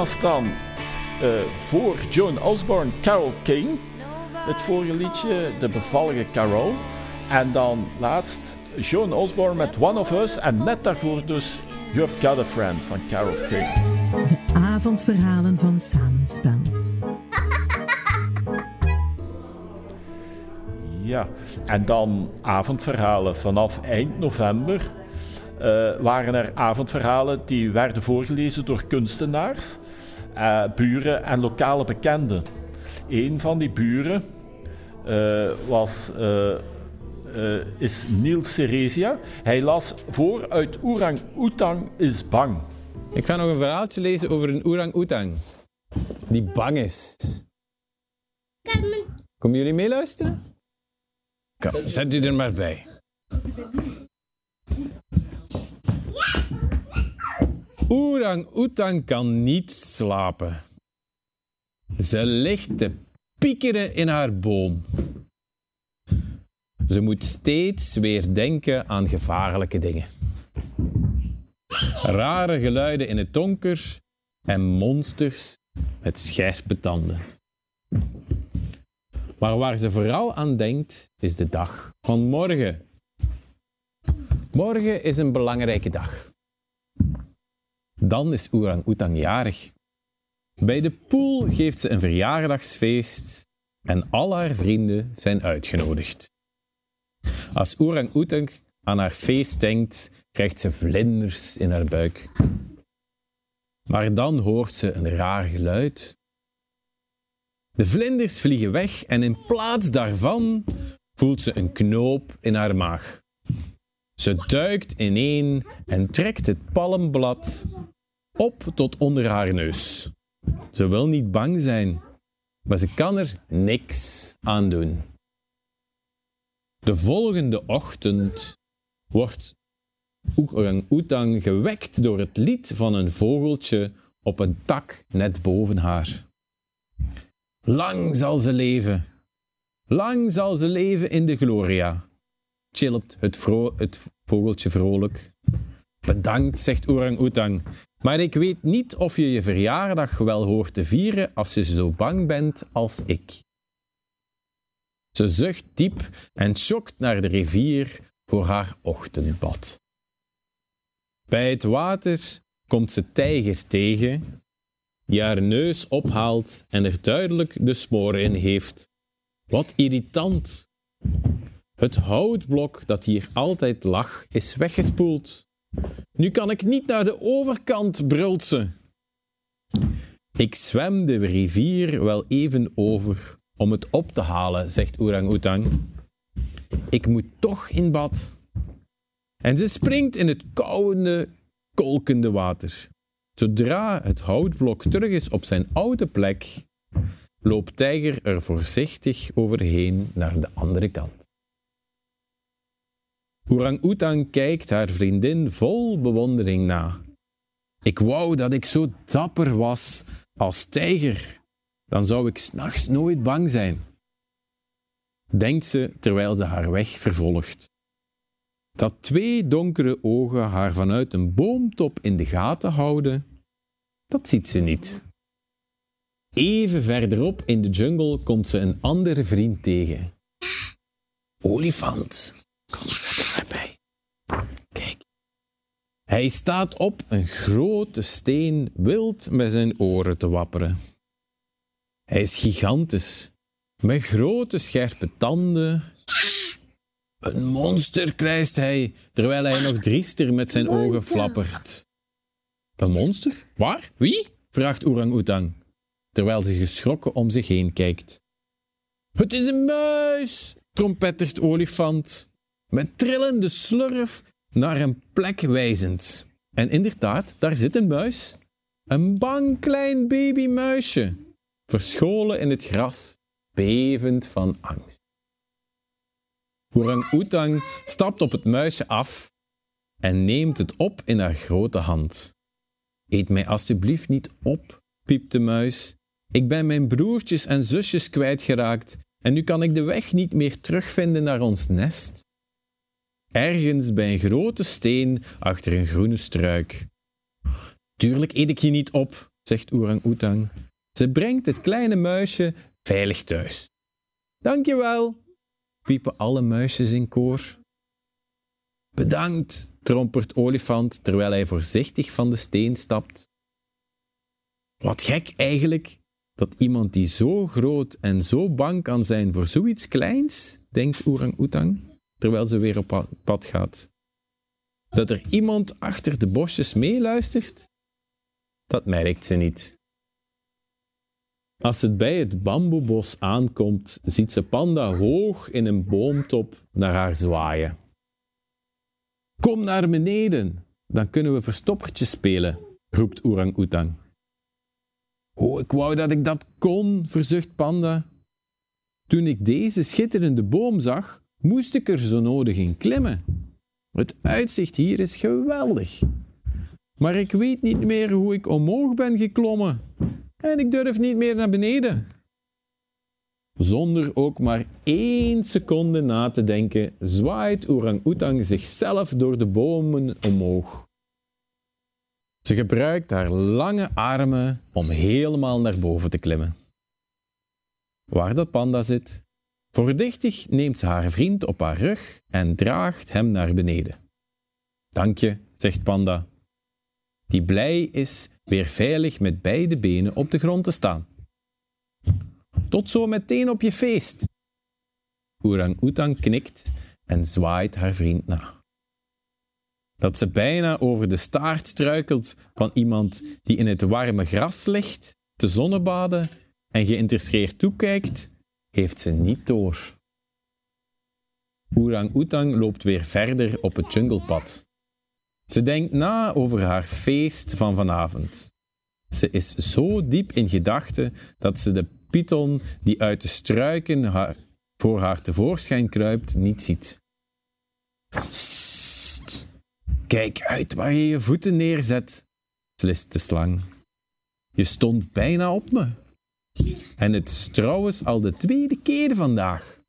Was dan eh, voor Joan Osborne Carol King. Het vorige liedje, de bevallige Carol. En dan laatst Joan Osborne met One of Us. En net daarvoor dus You've Got a Friend van Carol King. De avondverhalen van Samenspel. Ja, en dan avondverhalen. Vanaf eind november eh, waren er avondverhalen die werden voorgelezen door kunstenaars, eh, buren en lokale bekenden. Een van die buren eh, was, eh, is Niels Ceresia. Hij las voor uit Oerang Oetang is bang. Ik ga nog een verhaaltje lezen over een orang-oetang. Die bang is. Komen jullie meeluisteren? Zet u er maar bij. Orang-oetang kan niet slapen. Ze ligt te piekeren in haar boom. Ze moet steeds weer denken aan gevaarlijke dingen. Rare geluiden in het donker en monsters met scherpe tanden. Maar waar ze vooral aan denkt, is de dag van morgen. Morgen is een belangrijke dag. Dan is Oerang Oetang jarig. Bij de poel geeft ze een verjaardagsfeest en al haar vrienden zijn uitgenodigd. Als Oerang Oetang aan haar feest denkt, krijgt ze vlinders in haar buik. Maar dan hoort ze een raar geluid. De vlinders vliegen weg en in plaats daarvan voelt ze een knoop in haar maag. Ze duikt ineen en trekt het palmblad op tot onder haar neus. Ze wil niet bang zijn, maar ze kan er niks aan doen. De volgende ochtend wordt Oerang-Oetang gewekt door het lied van een vogeltje op een tak net boven haar. Lang zal ze leven. Lang zal ze leven in de gloria. Chilpt het, het vogeltje vrolijk. Bedankt, zegt Oerang-Oetang. Maar ik weet niet of je je verjaardag wel hoort te vieren als je zo bang bent als ik. Ze zucht diep en schokt naar de rivier voor haar ochtendbad. Bij het water komt ze tijger tegen, die haar neus ophaalt en er duidelijk de sporen in heeft. Wat irritant! Het houtblok dat hier altijd lag, is weggespoeld. Nu kan ik niet naar de overkant, brult ze. Ik zwem de rivier wel even over om het op te halen, zegt Oerang-Oetang. Ik moet toch in bad. En ze springt in het koude, kolkende water. Zodra het houtblok terug is op zijn oude plek, loopt Tijger er voorzichtig overheen naar de andere kant. Orang-Oetang kijkt haar vriendin vol bewondering na. Ik wou dat ik zo dapper was als tijger. Dan zou ik s'nachts nooit bang zijn. Denkt ze terwijl ze haar weg vervolgt. Dat twee donkere ogen haar vanuit een boomtop in de gaten houden, dat ziet ze niet. Even verderop in de jungle komt ze een andere vriend tegen. Olifant. Kom. Kijk. Hij staat op een grote steen wild met zijn oren te wapperen. Hij is gigantisch, met grote scherpe tanden. Een monster, krijst hij, terwijl hij nog driester met zijn ogen flappert. Een monster? Waar? Wie? vraagt Orang-Oetang, terwijl ze geschrokken om zich heen kijkt. Het is een muis, trompettert Olifant, met trillende slurf naar een plek wijzend. En inderdaad, daar zit een muis. Een bang klein babymuisje, verscholen in het gras, bevend van angst. Orang-Oetang stapt op het muisje af en neemt het op in haar grote hand. Eet mij alstublieft niet op, piept de muis. Ik ben mijn broertjes en zusjes kwijtgeraakt en nu kan ik de weg niet meer terugvinden naar ons nest. Ergens bij een grote steen achter een groene struik. Tuurlijk eet ik je niet op, zegt Orang-Oetang. Ze brengt het kleine muisje veilig thuis. Dankjewel, piepen alle muisjes in koor. Bedankt, trompert olifant terwijl hij voorzichtig van de steen stapt. Wat gek eigenlijk dat iemand die zo groot en zo bang kan zijn voor zoiets kleins, denkt Orang-Oetang terwijl ze weer op pa- pad gaat. Dat er iemand achter de bosjes meeluistert, dat merkt ze niet. Als het bij het bamboebos aankomt, ziet ze Panda hoog in een boomtop naar haar zwaaien. Kom naar beneden, dan kunnen we verstoppertje spelen, roept Orang-Oetang. Oh, ik wou dat ik dat kon, verzucht Panda. Toen ik deze schitterende boom zag, moest ik er zo nodig in klimmen. Het uitzicht hier is geweldig. Maar ik weet niet meer hoe ik omhoog ben geklommen. En ik durf niet meer naar beneden. Zonder ook maar één seconde na te denken, zwaait Orang-Oetang zichzelf door de bomen omhoog. Ze gebruikt haar lange armen om helemaal naar boven te klimmen. Waar dat panda zit, voorzichtig neemt ze haar vriend op haar rug en draagt hem naar beneden. Dank je, zegt Panda, die blij is weer veilig met beide benen op de grond te staan. Tot zo meteen op je feest. Orang-Oetang knikt en zwaait haar vriend na. Dat ze bijna over de staart struikelt van iemand die in het warme gras ligt, te zonnebaden en geïnteresseerd toekijkt, heeft ze niet door. Orang-Oetang loopt weer verder op het junglepad. Ze denkt na over haar feest van vanavond. Ze is zo diep in gedachten dat ze de python die uit de struiken voor haar tevoorschijn kruipt niet ziet. Sst, kijk uit waar je je voeten neerzet, slist de slang. Je stond bijna op me. En het is trouwens al de tweede keer vandaag.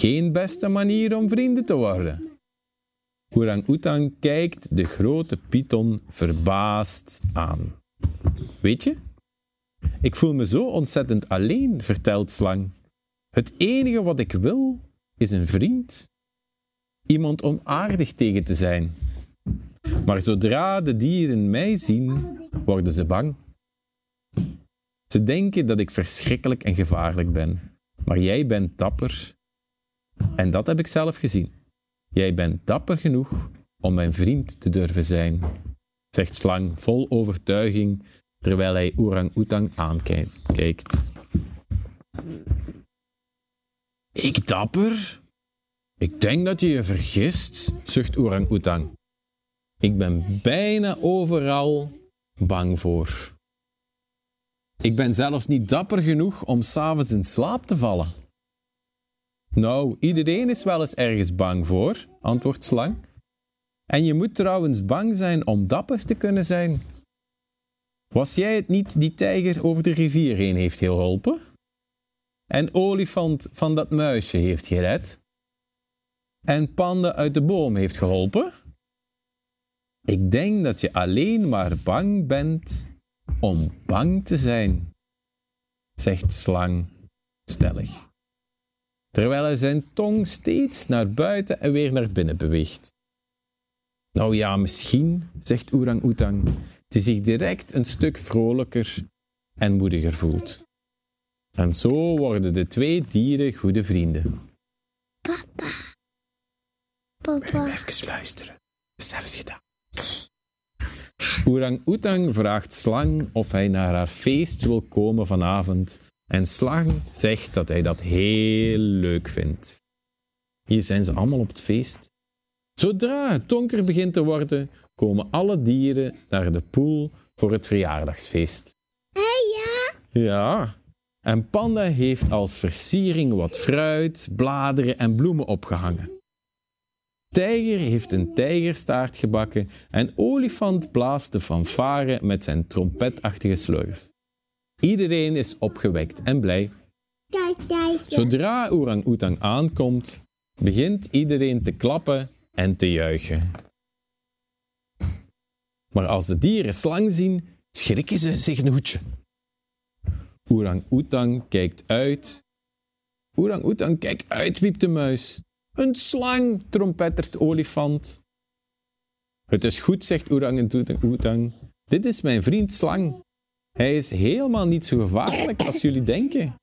Geen beste manier om vrienden te worden. Orang-Oetang kijkt de grote python verbaasd aan. Weet je, ik voel me zo ontzettend alleen, vertelt Slang. Het enige wat ik wil is een vriend. Iemand om aardig tegen te zijn. Maar zodra de dieren mij zien, worden ze bang. Ze denken dat ik verschrikkelijk en gevaarlijk ben. Maar jij bent dapper. En dat heb ik zelf gezien. Jij bent dapper genoeg om mijn vriend te durven zijn, zegt Slang vol overtuiging terwijl hij Orang-Oetang aankijkt. Ik dapper? Ik denk dat je je vergist, zucht Orang-Oetang. Ik ben bijna overal bang voor. Ik ben zelfs niet dapper genoeg om s'avonds in slaap te vallen. Nou, iedereen is wel eens ergens bang voor, antwoordt Slang. En je moet trouwens bang zijn om dapper te kunnen zijn. Was jij het niet die tijger over de rivier heen heeft geholpen? En olifant van dat muisje heeft gered? En panda uit de boom heeft geholpen? Ik denk dat je alleen maar bang bent om bang te zijn, zegt Slang stellig terwijl hij zijn tong steeds naar buiten en weer naar binnen beweegt. Nou ja, misschien, zegt Orang-Oetang, die zich direct een stuk vrolijker en moediger voelt. En zo worden de twee dieren goede vrienden. Papa. Even luisteren. Zelfs gedaan. Orang-Oetang vraagt Slang of hij naar haar feest wil komen vanavond en Slang zegt dat hij dat heel leuk vindt. Hier zijn ze allemaal op het feest. Zodra het donker begint te worden, komen alle dieren naar de poel voor het verjaardagsfeest. Hé, ja? Ja, en Panda heeft als versiering wat fruit, bladeren en bloemen opgehangen. Tijger heeft een tijgerstaart gebakken en olifant blaast de fanfare met zijn trompetachtige slurf. Iedereen is opgewekt en blij. Zodra Orang-Oetang aankomt, begint iedereen te klappen en te juichen. Maar als de dieren slang zien, schrikken ze zich een hoedje. Oerang-oetang kijkt uit. Oerang-oetang, kijk uit, wiept de muis. Een slang, trompettert olifant. Het is goed, zegt Oerang-oetang. Dit is mijn vriend Slang. Hij is helemaal niet zo gevaarlijk als jullie denken.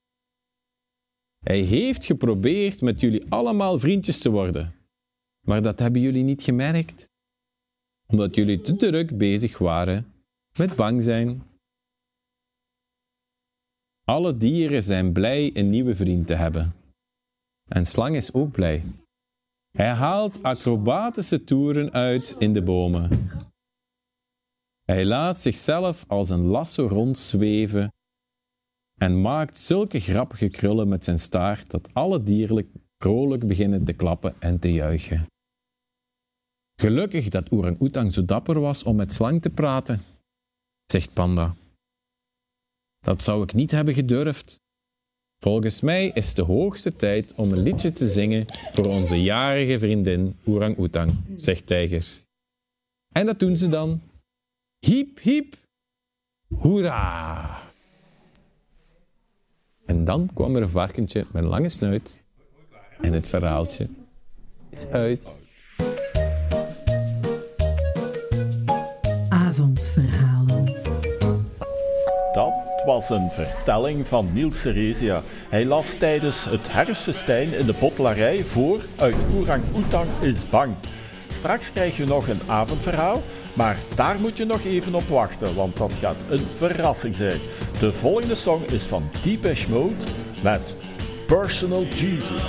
Hij heeft geprobeerd met jullie allemaal vriendjes te worden. Maar dat hebben jullie niet gemerkt. Omdat jullie te druk bezig waren met bang zijn. Alle dieren zijn blij een nieuwe vriend te hebben. En Slang is ook blij. Hij haalt acrobatische toeren uit in de bomen. Hij laat zichzelf als een lasso rondzweven en maakt zulke grappige krullen met zijn staart dat alle dieren vrolijk beginnen te klappen en te juichen. Gelukkig dat Oerang-Oetang zo dapper was om met Slang te praten, zegt Panda. Dat zou ik niet hebben gedurfd. Volgens mij is de hoogste tijd om een liedje te zingen voor onze jarige vriendin Oerang-Oetang, zegt Tijger. En dat doen ze dan. Hiep, hiep, hoera! En dan kwam er een varkentje met een lange snuit en het verhaaltje is uit. Een vertelling van Niels Serezia. Hij las tijdens het herfstfestijn in de botelarij voor Uit Oerang Oetang is bang. Straks krijg je nog een avondverhaal, maar daar moet je nog even op wachten, want dat gaat een verrassing zijn. De volgende song is van Deepesh Mode met Personal Jesus.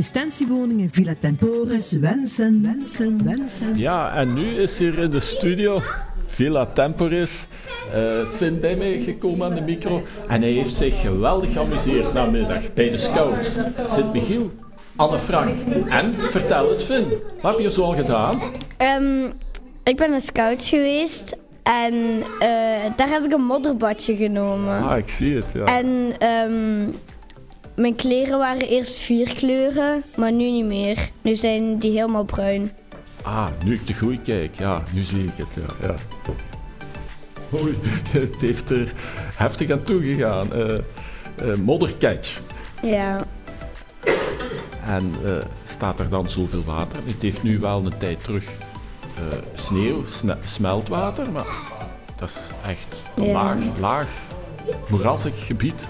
Assistentiewoningen Villa Temporis wensen, wensen, wensen. Ja, en nu is hier in de studio Villa Temporis eh Finn bij mij gekomen aan de micro. En hij heeft zich geweldig geamuseerd namiddag bij de scouts. Sint Michiel, Anne Frank. En vertel eens Finn, wat heb je zo al gedaan? Ehm, ik ben een scout geweest en eh, daar heb ik een modderbadje genomen. Ah, ik zie het, ja. En ehm, mijn kleren waren eerst vier kleuren, maar nu niet meer. Nu zijn die helemaal bruin. Ah, nu ik de goeie kijk. Ja, nu zie ik het. Ja, ja. Oei, het heeft er heftig aan toegegaan. Eh eh, moddercatch. Ja, En eh, staat er dan zoveel water? Het heeft nu wel een tijd terug sneeuw, sne- smeltwater, maar dat is echt Ja. laag, laag, moerassig gebied.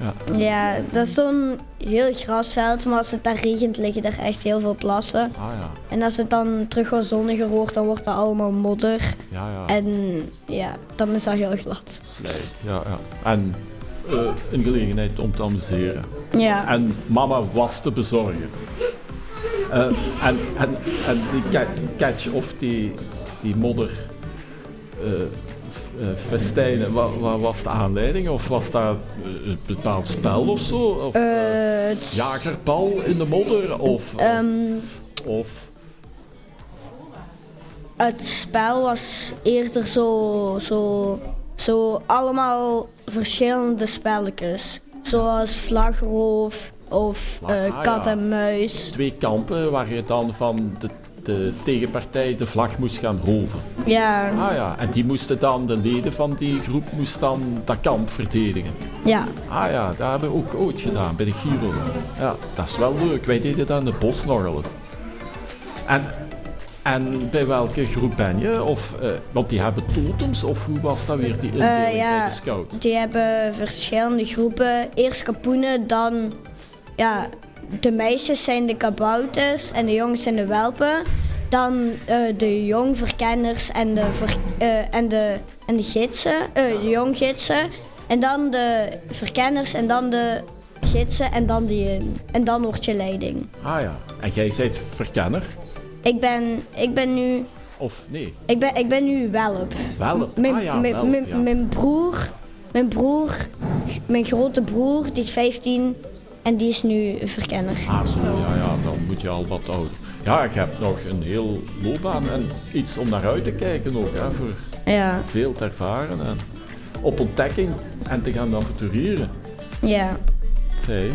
Ja. ja dat is zo'n heel grasveld, maar als het daar regent liggen er echt heel veel plassen. Ah ja, En als het dan terug wat zonniger wordt, dan wordt dat allemaal modder. ja, ja. En ja, dan is dat heel glad. Slijt, ja, ja. En eh, een gelegenheid om te amuseren. Ja. En mama was te bezorgen. Eh, en, en, en die ca- catch of die, die modder eh, festijnen, wat, wat was de aanleiding? Of was dat eh, een bepaald spel of zo? Of eh, Eh, jagerbal in de modder? Of, Ehm, of het spel was eerder zo, zo, zo allemaal verschillende spelletjes. Zoals vlagroof of eh, Ah, kat ja. en muis. twee kampen waar je dan van de, de tegenpartij de vlag moest gaan roven. Ja, Ah ja, en die moesten dan, de leden van die groep moesten dan dat kamp verdedigen. ja. Ah ja, dat hebben we ook ooit gedaan, bij de Giro. Ja, dat is wel leuk. Wij deden dat in de bos nog wel eens. En, en bij welke groep ben je? Of, eh, want die hebben totems, of hoe was dat weer, die indeling Eh, bij ja, de scout? die hebben verschillende groepen. Eerst kapoenen, dan ja, de meisjes zijn de kabouters en de jongens zijn de welpen. Dan eh, de jongverkenners en de, ver- eh, en de, en de gidsen, eh, de jonggidsen. En dan de verkenners en dan de gidsen en dan, die, en dan wordt je leiding. Ah ja, en jij bent verkenner? Ik ben, ik ben nu, Of nee? ik ben, ik ben nu welp. Welp? Mijn, ah ja, welp, ja. mijn broer, mijn broer, mijn grote broer, die is 15 en die is nu verkenner. Ah zo, ja, ja, dan moet je al wat ouder. Ja, je hebt nog een heel loopbaan en iets om naar uit te kijken ook, hè, voor Ja, veel te ervaren en op ontdekking en te gaan avontureren. ja. Fijn.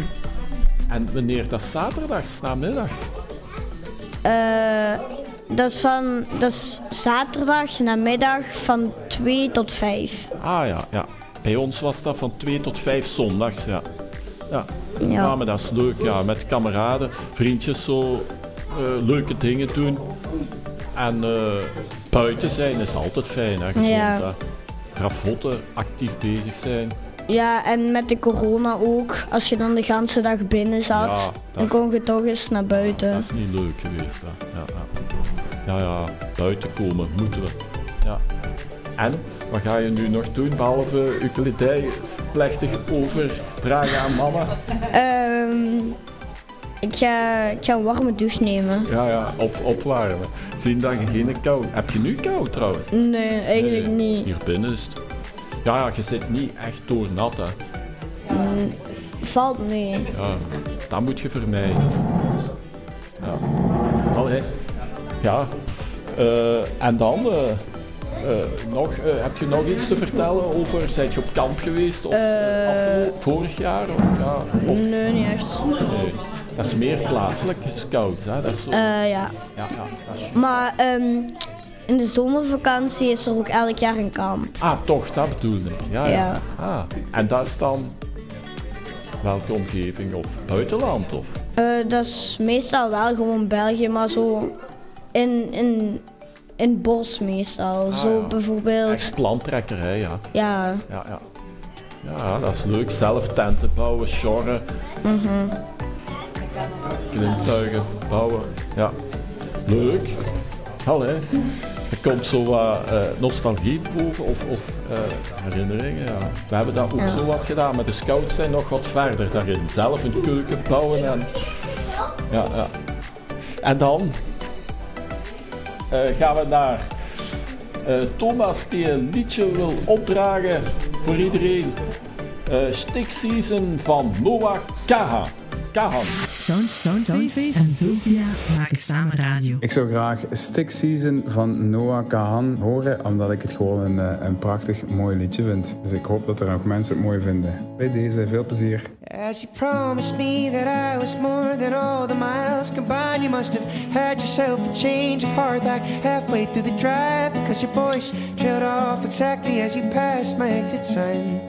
En wanneer dat zaterdags, namiddags? Eh, dat, is van, dat is zaterdag namiddag van 2 tot 5. Ah ja, ja. Bij ons was dat van 2 tot 5 zondags, ja. Ja, Ja. maar dat is leuk, ja. Met kameraden, vriendjes zo eh, leuke dingen doen. En eh, buiten zijn is altijd fijn, hè. Gezond, Ja. hè. Ravotten, actief bezig zijn. Ja, en met de corona ook. Als je dan de hele dag binnen zat, Ja, dan kon je toch eens naar buiten. Dat is niet leuk geweest, hè. Ja, ja. ja, ja, buiten komen moeten we. Ja. En, wat ga je nu nog doen, behalve ukulele plechtig overdragen aan mama? Ehm, ik, ga, ik ga een warme douche nemen. Ja, ja, op, opwarmen. Zien dat je geen kou... Heb je nu kou trouwens? Nee, eigenlijk Nee, niet. Hier binnen is het... Ja, ja, je zit niet echt doornat, hè. Mm, valt mee. Ja, dat moet je vermijden. Ja. Allee. Ja. Eh, en dan... eh, eh, nog, eh, heb je nog iets te vertellen over... Zijn je op kamp geweest? Of, Eh. afgelopen- vorig jaar? Of, ja, of, Nee, niet echt. nee. Dat is meer plaatselijk scout, hè. Dat is zo... Ja. ja, ja, is... Maar ehm, in de zomervakantie is er ook elk jaar een kamp. Ah, toch, dat bedoelde ik. Ja, ja. Ja. Ah, en dat is dan welke omgeving? Of buitenland? Of? Dat is meestal wel gewoon België, maar zo in, in, in het bos meestal. zo Ah, ja. bijvoorbeeld. Echt plantrekkerij, ja. Ja. Ja, ja. Ja, dat is leuk. Zelf tenten bouwen, sjorren, mhm. klimtuigen bouwen. Ja, leuk. Allee. Er komt zo wat eh, nostalgie boven of, of eh, herinneringen. Ja. We hebben dat ook Ja. zo wat gedaan, maar de scouts zijn nog wat verder daarin. Zelf een keuken bouwen en... Ja, ja. En dan gaan we naar eh, Thomas die een liedje wil opdragen voor iedereen. Eh Stick Season van Noah Kahan. Kahan. Sound, Sound, Soundwave en Vulpia maken samen radio. Ik zou graag Stick Season van Noah Kahan horen, omdat ik het gewoon een, eh, een prachtig mooi liedje vind. Dus ik hoop dat er ook mensen het mooi vinden. Bij deze, veel plezier. As you promised me that I was more than all the miles combined, you must have had yourself a change of heart like halfway through the drive because your voice trailed off exactly as you passed my exit sign.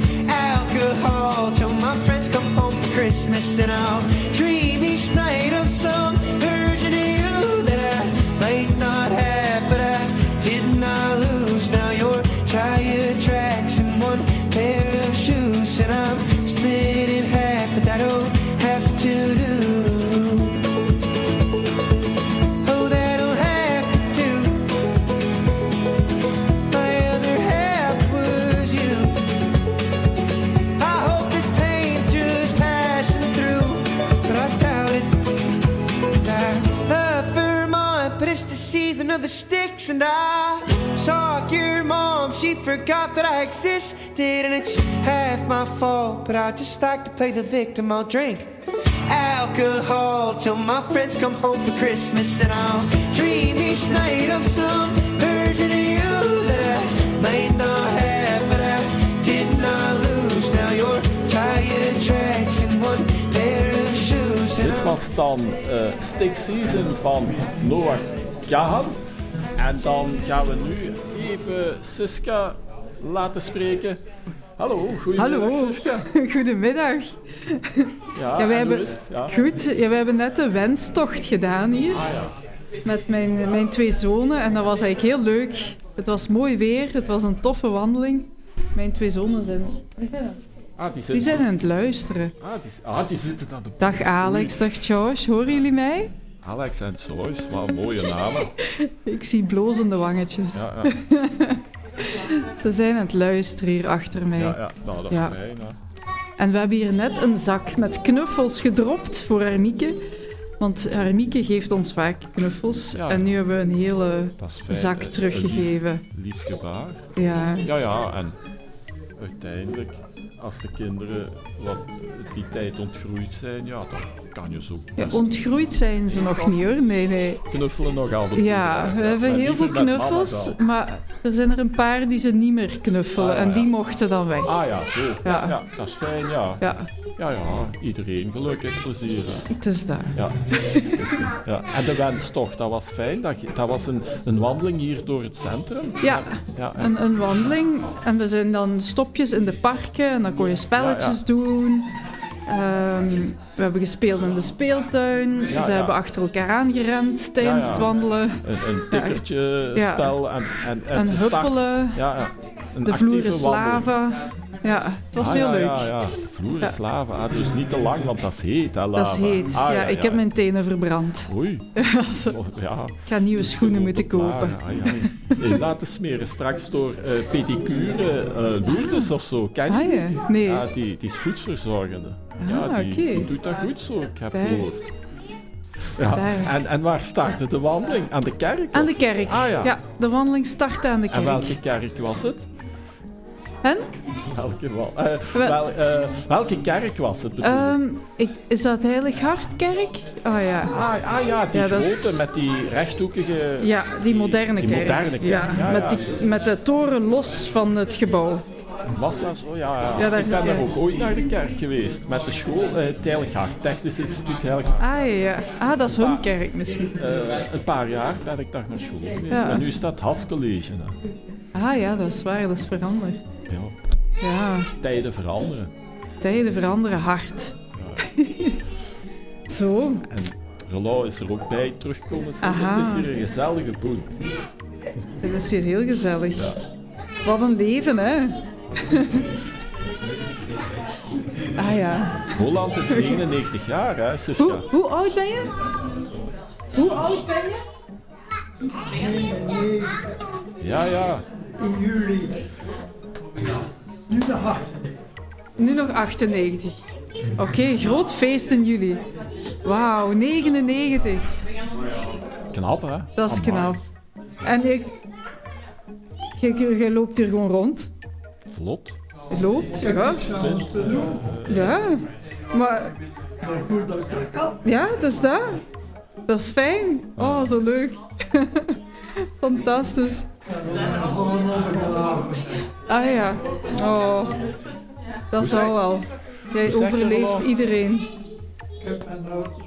alcohol till my friends come home for Christmas. And I'll dream each night of some of the sticks, and I saw your mom. She forgot that I existed, and it's half my fault. But I just like to play the victim. I'll drink alcohol till my friends come home for Christmas, and I'll dream each night of some version of you that I might not have, but I did not lose. Now your tire tracks and one pair of shoes, Dit was dan eh Stick Season van Noah Kahan. En dan gaan we nu even Siska laten spreken. Hallo, goedemiddag Hallo. Siska. Goedemiddag. Ja, Ja, wij hebben? Ja. Goed, ja, wij hebben net de wenstocht gedaan hier. Ah ja. Met mijn, mijn twee zonen. En dat was eigenlijk heel leuk. Het was mooi weer. Het was een toffe wandeling. Mijn twee zonen zijn... Die zijn. Ah, die, die zijn aan het luisteren. Ah, die, ah, die zitten aan de Dag Alex, dag Josh. Horen jullie mij? Alex en Joyce, wat mooie namen. Ik zie blozende wangetjes. Ja, ja. Ze zijn aan het luisteren hier achter mij. Ja, ja. Nou, dat is Ja. fijn. hè. En we hebben hier net een zak met knuffels gedropt voor Armieke. Want Armieke geeft ons vaak knuffels. Ja. En nu hebben we een hele zak teruggegeven. Lief gebaar. Ja. Ja, ja, en uiteindelijk, als de kinderen wat die tijd ontgroeid zijn, ja, dan kan je ook Ja, ontgroeid zijn ze nog niet hoor. Nee, nee. knuffelen nog toe. Ja, we hebben heel veel knuffels, maar er zijn er een paar die ze niet meer knuffelen Ah, en die mochten dan weg. Ah ja, zo. Ja. Dat is fijn, ja. Ja. Ja, ja, iedereen gelukkig, plezier. hè. Het is dat. Ja. ja. En de wenstocht, dat was fijn. Dat, dat was een, een wandeling hier door het centrum. Ja, ja en- een, een wandeling. En we zijn dan stopjes in de parken en dan kon je spelletjes Ja, doen. Ehm, we hebben gespeeld in de speeltuin. Ja, Ze ja. hebben achter elkaar aangerend tijdens Ja, het wandelen. Een, een tikkertje spel en, en, En start- huppelen. Ja, ja. een de vloer is lava. Ja, het was Ah, heel ja, leuk. Ja, ja, de vloer Ja. is lava. Ah, dus niet te lang, want dat is heet, hè, lava. Dat is heet. Ah, ja, ik heb mijn tenen verbrand. Oei. Ja. Oh, ja. Ik ga nieuwe schoenen moeten kopen. Ah, ja, ja. En laten smeren straks door eh pedicure eh Lourdes of zo. Ken je Ah, ja. Nee. Ja, die, die is voedselverzorgende. ja, die, doet dat goed zo, ik heb gehoord. Ja. En, en waar startte de wandeling? Aan de kerk? Aan de kerk. Ah, ja. de wandeling startte aan de En kerk. welke kerk was het? En? Welke, wel, eh, Wel- eh, welke kerk was het? ik? Ehm, ik, is dat Heilig Hartkerk? Oh ja. Ah, ah ja, die Ja, dat is- grote met die rechthoekige... Ja, die moderne die kerk. moderne kerk, Ja, ja, met. Die, met de toren los van het gebouw. Was dat zo? Ja, ja. Ik ben daar ook ooit naar de kerk geweest. Met de school, eh het Heilig Hart, Technisch Instituut Heilig Hart. Ah ja. Ah, dat is hun kerk misschien. Een paar jaar ben ik daar naar school geweest. Ja. Maar nu is dat Hascollege. Ah ja, dat is waar, dat is veranderd. Ja. Ja, Tijden veranderen. tijden veranderen hard. Zo. En Roland is er ook bij terugkomen. Het is hier een gezellige boel. Het is hier heel gezellig. Wat een leven, hè? ah ja. Holland is 91 jaar, hè, Siska? Hoe, hoe oud ben je? Hoe oud ben je? Ja, ja. In juli. Nu nog acht. Nu nog 98. Oké, groot feest in juli. Wauw, 99. Knap, hè? Dat is Amai. knap. En ik... Jij loopt hier gewoon rond. Vlot. Je loopt, ja. Ja, maar... Goed dat ik dat kan. Ja, dat is dat. Dat is fijn. Oh, zo leuk. Fantastisch. Ah ja. Oh, dat zou wel. Jij overleeft iedereen. Ik heb mijn ouders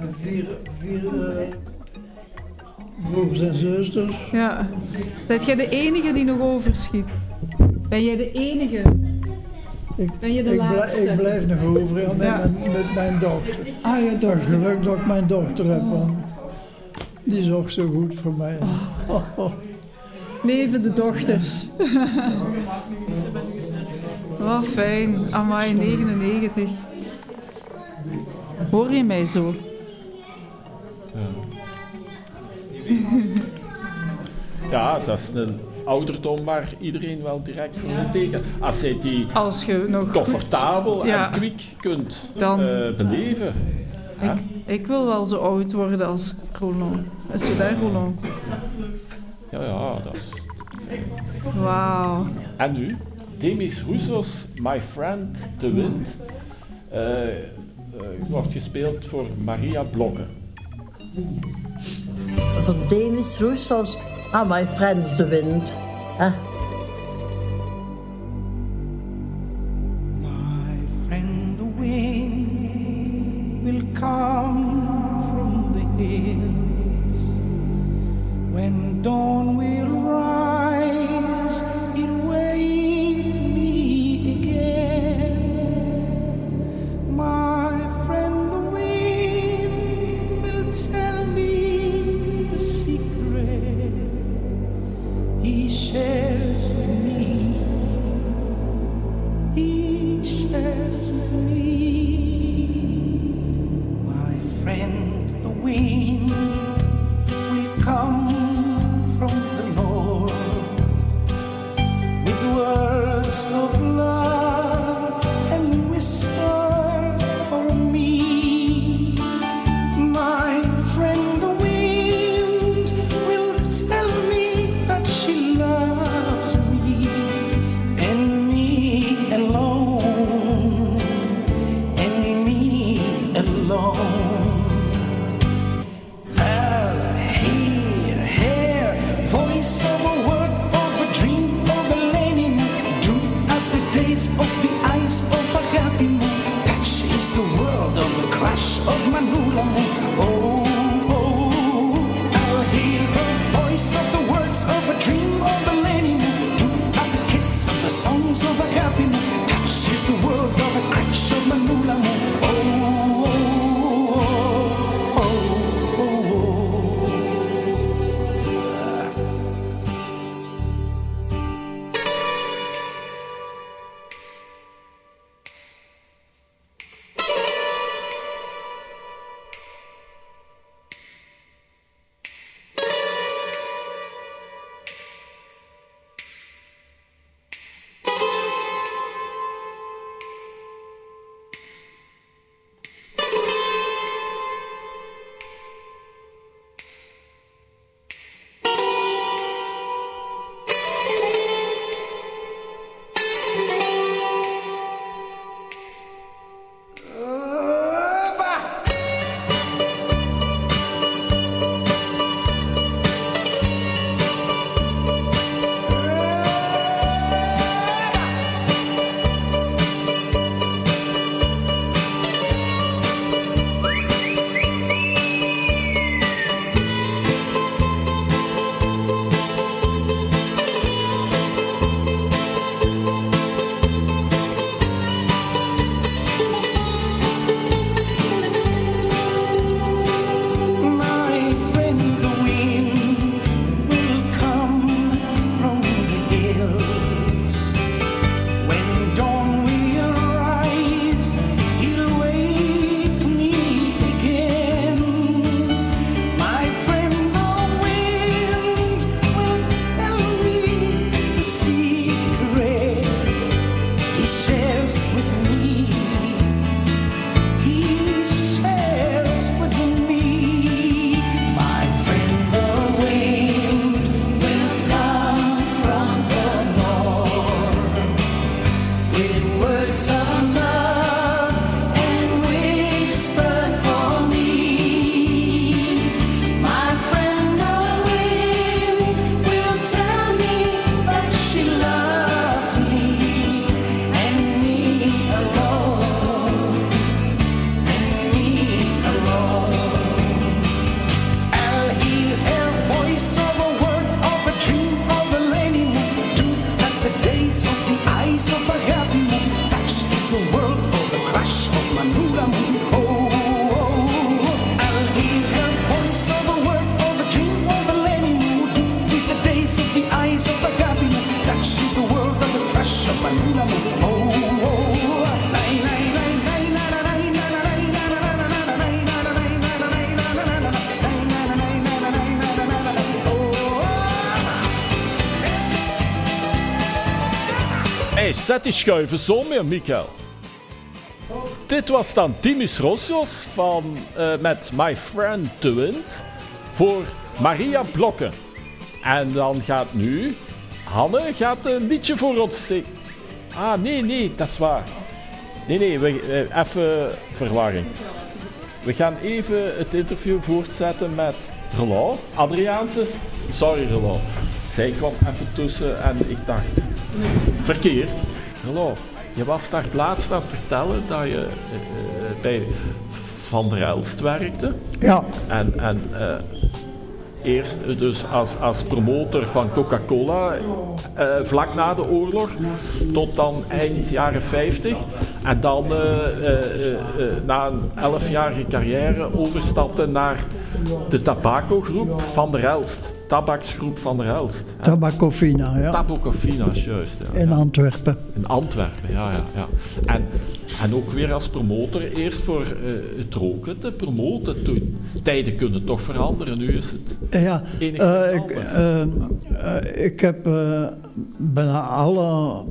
met vier, vier eh, broers en zusters. Ja. Zijt jij de enige die nog overschiet? Ben jij de enige? ben je de ik, laatste? ik blijf nog over ja, met, Ja. mijn, met mijn dochter. Ah, je Het geluk dat ik mijn dochter heb, want die zorgt zo goed voor mij. Leven de dochters. Wat fijn. Amai, 99. Hoor je mij zo? Ja, dat is een ouderdom waar iedereen wel direct voor moet tekenen. Als je die Als je nog comfortabel goed- ja. en kwik kunt Dan- eh, beleven. hè? Ik wil wel zo oud worden als Roland. Is je daar, Roland? Ja, ja, dat is... Wauw. En nu? Demis Roussos, My Friend, The Wind. eh, eh, wordt gespeeld voor Maria Blokken. Van Demis Roussos, ah, my friends, the wind. Huh? friend, the wind will come from the hills. When dawn will rise, eyes of the eyes of a happy moon. Touch is the world of the crash of my moon. Oh, oh, oh, I'll hear the voice of the words of a dream of a lady. True as the kiss of the songs of a happy moon. Touch is the world of a crash. Zet die schuiven zo meer, Mikael. Dit was dan Timus Rossios van, eh, met My Friend The Wind voor Maria Blokken. En dan gaat nu Hanne gaat een liedje voor ons zingen. Ah, nee, nee, dat is waar. Nee, nee, eh, even verwarring. We gaan even het interview voortzetten met Roland. Adriaanses. Sorry, Roland. Zij kwam even tussen en ik dacht, verkeerd. Je was daar laatst aan het vertellen dat je eh, eh, bij Van der Elst werkte. Ja. En, en eh, eerst dus als, als promotor van Coca-Cola, vlak na de oorlog, tot dan eind jaren 50. En dan na een elfjarige carrière overstapte naar de Tabaco-groep Van der Elst. Tabaksgroep Van der Elst. Tabacofina, ja. Tabacofina, is juist. Ja, In ja. Antwerpen. In Antwerpen, ja, ja. ja. En, en ook weer als promotor, eerst voor eh, het roken te promoten toen. Tijden kunnen toch veranderen, nu is het Ja, eh, ik, eh, ik heb bijna alle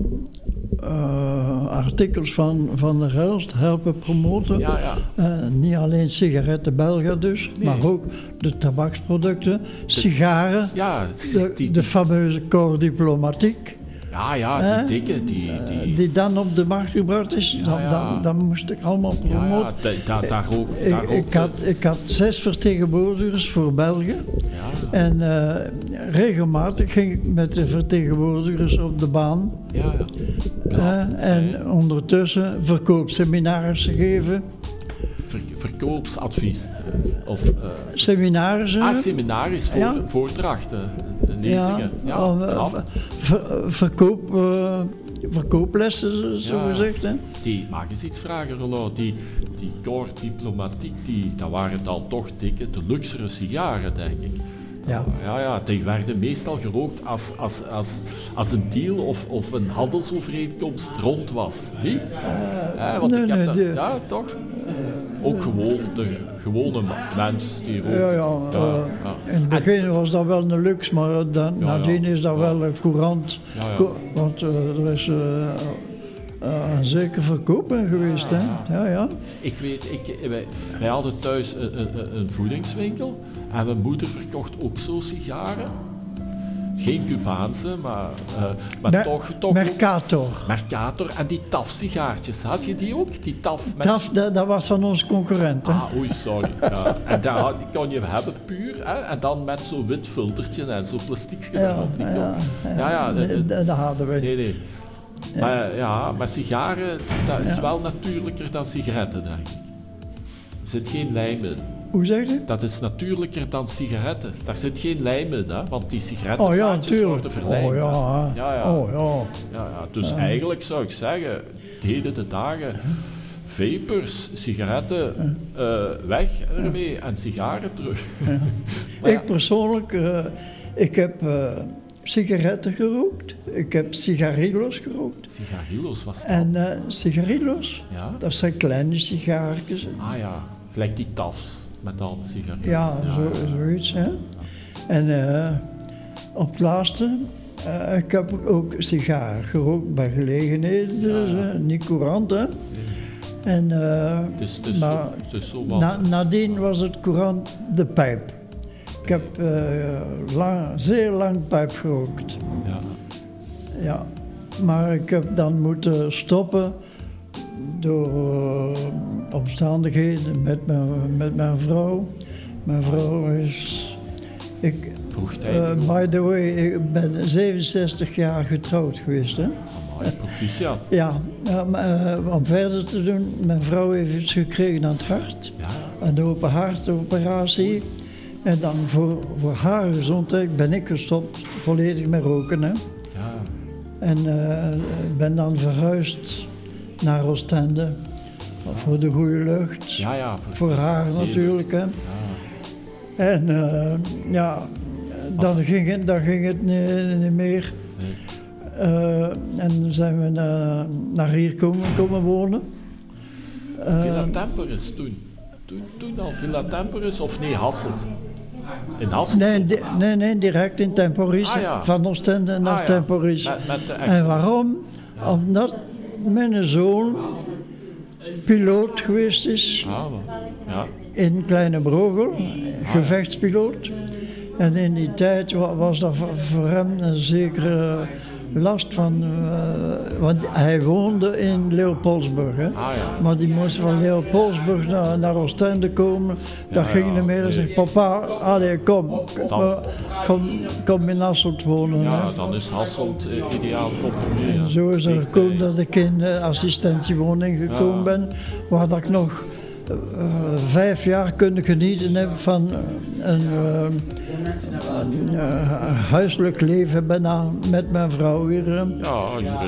eh, artikels van Van der Helst helpen promoten. Ja, ja. Eh, niet alleen sigaretten Belga dus, Nee. maar ook de tabaksproducten, sigaren, Ja, de, de fameuze corps diplomatiek. Ja, ja, Hè? die dikke, die... die Die dan op de markt gebracht is, dan, ja. dan, dan moest ik allemaal ja, promoten. ja, da- daar ook... Ik, Daar ook ik, had, ik had zes vertegenwoordigers voor België. Ja. En eh, regelmatig ging ik met de vertegenwoordigers op de baan. Ja, ja. Eh, en ondertussen verkoopseminarissen geven. Ver- verkoopsadvies. Of... eh, Seminarissen. ah, seminaries, voor, Ja. voordrachten, eh. Ja, om, eh, ver- verkoop, eh, verkooplessen, zo Ja. gezegd. Hè. Die, mag eens iets vragen, Rollo? Die, die diplomatiek, die, dat waren dan toch dikke, de luxere sigaren, denk ik. Ja. Ja, ja, die werden meestal gerookt als, als, als, als een deal of, of een handelsovereenkomst rond was. Niet? Ja, want nee, ik heb nee, dat, die- ja, toch? Ook gewoon de gewone mens die rookt. Ja, ja, eh, ja. In het begin was dat wel een luxe, maar dan, Ja, ja. nadien is dat wel een courant. Want eh, er is eh, eh, een zeker verkoop in geweest. Hè? Ja, ja. Ik weet, ik, wij, wij hadden thuis een, een, een voedingswinkel en mijn moeder verkocht ook zo sigaren. Geen Cubaanse, maar, eh, maar Mer- toch, toch Mercator. Ook, Mercator en die taf-sigaartjes. Had je die ook? Die taf met... Dat, dat, dat was van onze concurrent. Hè? Ah, oei, sorry. Ja. En daar die kon je hebben puur. Hè? En dan met zo'n wit filtertje en zo'n plastiekje Ja, erop. Ja, ja. ja, ja, Nee, de- de- dat- hadden we Nee, nee. Maar ja, maar sigaren, dat is wel natuurlijker dan sigaretten, denk ik. Er zit geen lijm in. Hoe zeg je? Dat is natuurlijker dan sigaretten. Daar zit geen lijm in, hè? want die sigaretten Oh ja, worden verlijmd. Oh ja, ja, ja. Oh ja. Ja, ja. Dus eigenlijk zou ik zeggen, heden de dagen, vapers, sigaretten, eh, weg ermee en sigaren terug. Ik persoonlijk, eh, ik heb eh, sigaretten gerookt. Ik heb sigarillos gerookt. sigarillos was dat. En eh sigarillos, Ja? dat zijn kleine sigaartjes. Ah ja, gelijk die tafs met al de sigarillos. Ja, zo, zoiets. Hè. En eh, op het laatste, eh, ik heb ook sigaar gerookt bij gelegenheden, dus, niet courant. Hè. En, eh, Het is, het is maar zo, is zo na, nadien was het courant de pijp. Ik heb lang, zeer lang pijp gerookt. Ja. Ja, maar ik heb dan moeten stoppen door eh, omstandigheden met mijn, met mijn vrouw. Mijn vrouw is. Ik, Vroegtijdig eh, by the way, ik ben 67 jaar getrouwd geweest. Hè? Amai, proficiat. Ja, ja, eh, om verder te doen, mijn vrouw heeft iets gekregen aan het hart. Een open hartoperatie. En dan voor, voor haar gezondheid ben ik gestopt volledig met roken. Hè? Ja. En ik ben dan verhuisd naar Oostende. voor de goede lucht. Ja, ja. Voor haar natuurlijk. Hè. En eh, ja, dan ging het, dan ging het niet, niet meer. Eh, en zijn we naar, naar hier komen, komen wonen. Eh, Villa Temperis toen. Toen, toen al Villa Temperis of nee, Hasselt? In Hasselt? nee, di- nee, nee, direct in Temporis. Ah, ja. Van Oostende naar Ah, ja. Temporis. Met- met en waarom? Omdat mijn zoon piloot geweest is Ah, ja. in Kleine Brogel, gevechtspiloot. En in die tijd wa- was dat voor- voor hem een zekere last van... eh, want hij woonde in Leopoldsburg. Hè? Ah, ja. Maar die moest van Leopoldsburg naar, naar Oostende komen. Dat Ja, ging niet meer. Zegt, papa, allee, kom. Dan- Kom, kom in Hasselt wonen. Ja, hè. dan is Hasselt eh, ideaal compromis. Zo is er gekomen dat ik in eh, assistentiewoning gekomen ben, waar dat ik nog vijf jaar kunnen genieten heb van eh, een, eh, een, eh, huiselijk leven bijna met mijn vrouw hier. eh.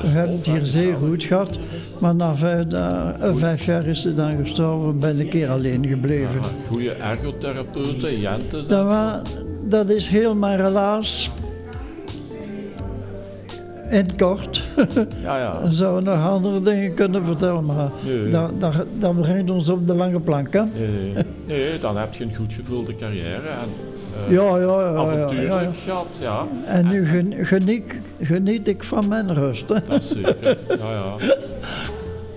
We hebben het hier zeer goed gehad, maar na vijf, eh, vijf jaar is ze dan gestorven, ben ik hier alleen gebleven. goede ergotherapeuten, Jente. Dat, dat is heel mijn relaas. In het kort. Ja, ja. Dan zouden we nog andere dingen kunnen vertellen, maar Nee. dat, dat, dat brengt ons op de lange plank. Hè? Nee, nee, dan heb je een goed gevulde carrière en eh, Ja, ja, ja, ja, avontuurlijk ja, ja. gehad. Ja. En nu gen- geniet, geniet ik van mijn rust. Hè? Dat is zeker. Ja, ja.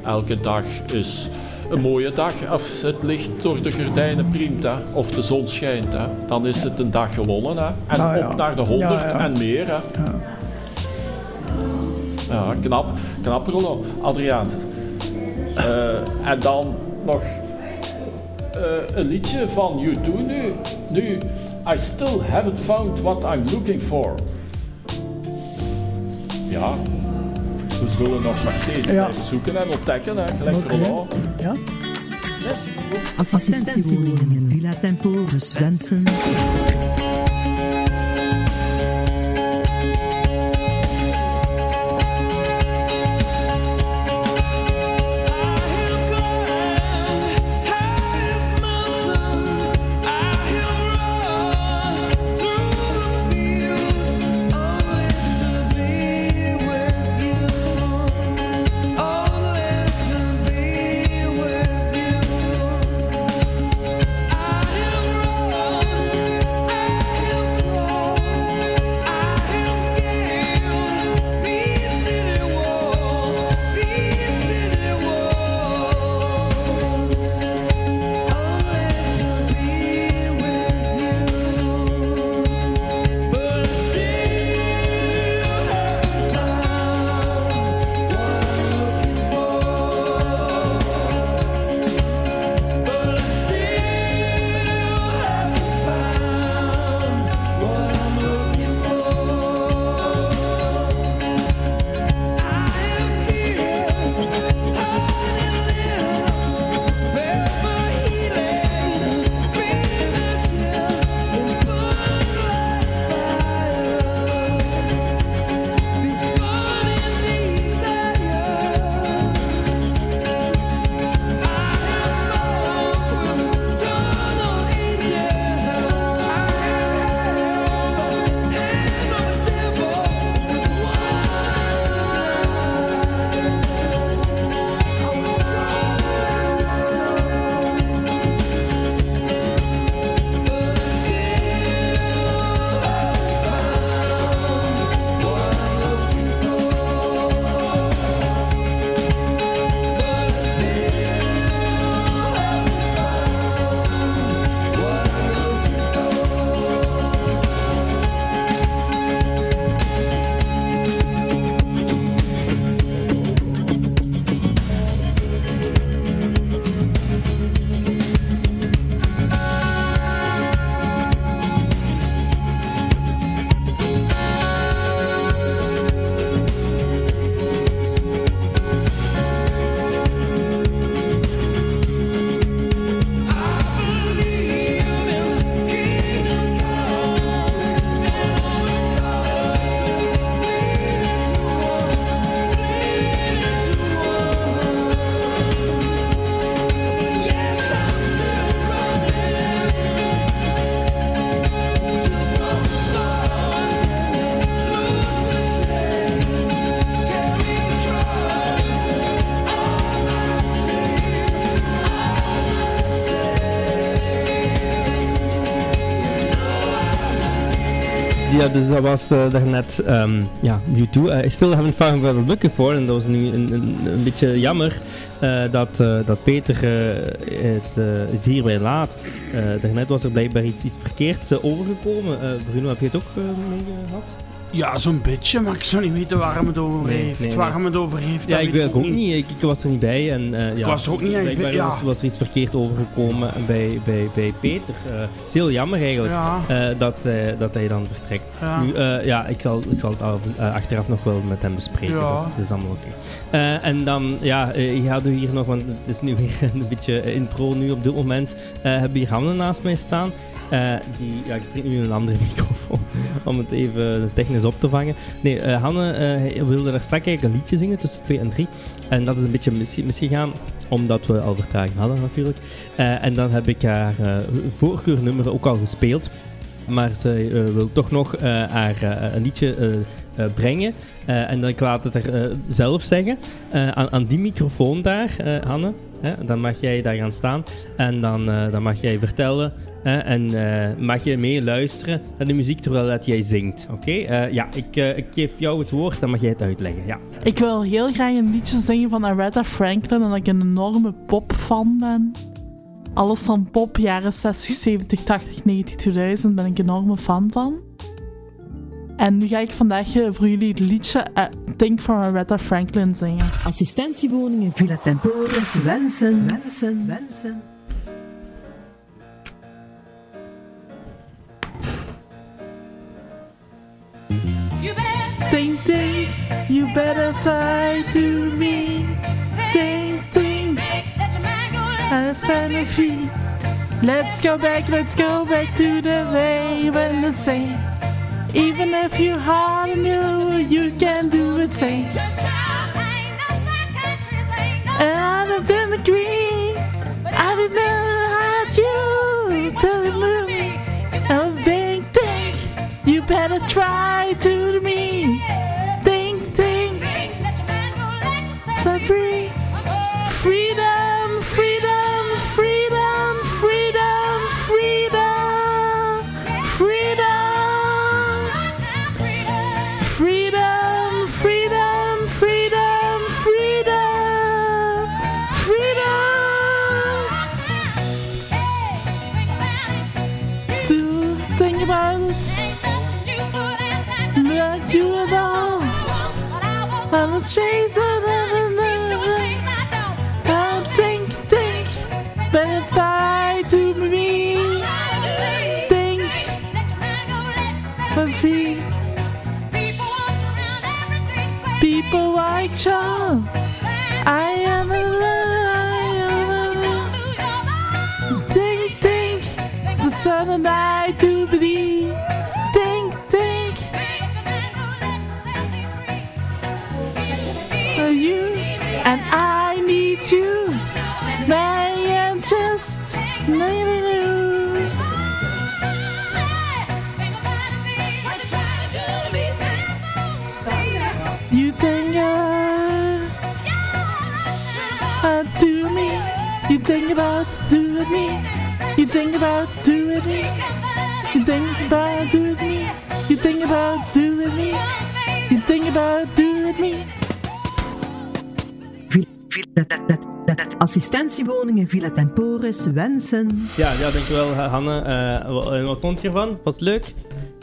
Elke dag is een mooie dag als het licht door de gordijnen priemt hè, of de zon schijnt. Hè. Dan is het een dag gewonnen. Hè. En Ah, ja. op naar de 100 Ja, ja. en meer. Hè. Ja, knap. Knap, Rollo. Adriaan. Eh, en dan nog eh, een liedje van U2 nu. Nu, I still haven't found what I'm looking for. Ja, we zullen nog maar steeds Ja. blijven zoeken en ontdekken, hè, gelijk Oké. Rollo. Ja? Assistentiewoningen Villa Temporis wensen. Dus dat was eh, daarnet ehm ja, U2. Eh, I still haven't found what I'm looking. En dat was nu een, een, beetje jammer eh, dat, eh, dat Peter eh, het, het hierbij laat. Daarnet was er blijkbaar iets, iets verkeerd overgekomen. Bruno, heb je het ook eh, mee gehad? Ja, zo'n beetje, maar ik zou niet weten waar hem het over Nee, heeft. nee, het over heeft, Ja, dat ik weet ook niet. Ik, ik was er niet bij. En, eh, ja, was er ook niet, ik Blijkbaar ben- ja. was, was er iets verkeerd overgekomen bij, bij, bij Peter. Eh, het is heel jammer eigenlijk Ja. eh, dat, dat hij dan vertrekt. Ja. Nu, ja, ik zal, ik zal het af- achteraf nog wel met hem bespreken. Ja. Dus dat is allemaal oké. En dan, ja, hadden hier nog, want het is nu weer een beetje in pro nu op dit moment, hebben we hier Hanne naast mij staan. Die, ja, ik drink nu een andere microfoon om het even technisch op te vangen. Nee, eh, Hanne eh, wilde daar straks eigenlijk een liedje zingen tussen 2 en 3. En dat is een beetje mis, misgegaan, omdat we al vertraging hadden natuurlijk. Eh, en dan heb ik haar eh, voorkeurnummer ook al gespeeld. Maar ze eh, wil toch nog eh, haar eh, een liedje eh, eh, brengen. Eh, en dan ik laat het er eh, zelf zeggen. Eh, aan, aan die microfoon daar, eh, Hanne. Hè, dan mag jij daar gaan staan. En dan, eh, dan mag jij vertellen. Hè, en eh, mag je mee luisteren naar de muziek terwijl dat jij zingt. Oké? Eh, ja, ik, eh, ik geef jou het woord. Dan mag jij het uitleggen. Ja. Ik wil heel graag een liedje zingen van Aretha Franklin, omdat ik een enorme popfan ben. Alles van pop, jaren 60, 70, 80, 90, 2000 ben ik een enorme fan van. En nu ga ik vandaag voor jullie het liedje Think van Aretha Franklin zingen. Assistentiewoningen Villa Temporis wensen, wensen, wensen. Think, think, you better try to me. Think, think, as fantasy. Let's go back, let's go back to the way when the same. Even if you hard new, you can do it same. And I don't agree. I didn't know how you tell me. Oh, think, think, you better try think about do it me. You think about do it me. You think about do it me. You think about do it me. Assistentiewoningen Villa Temporis wensen. Ja, ja dankjewel Hanne. Eh, wa- wat vond je ervan? Was het leuk?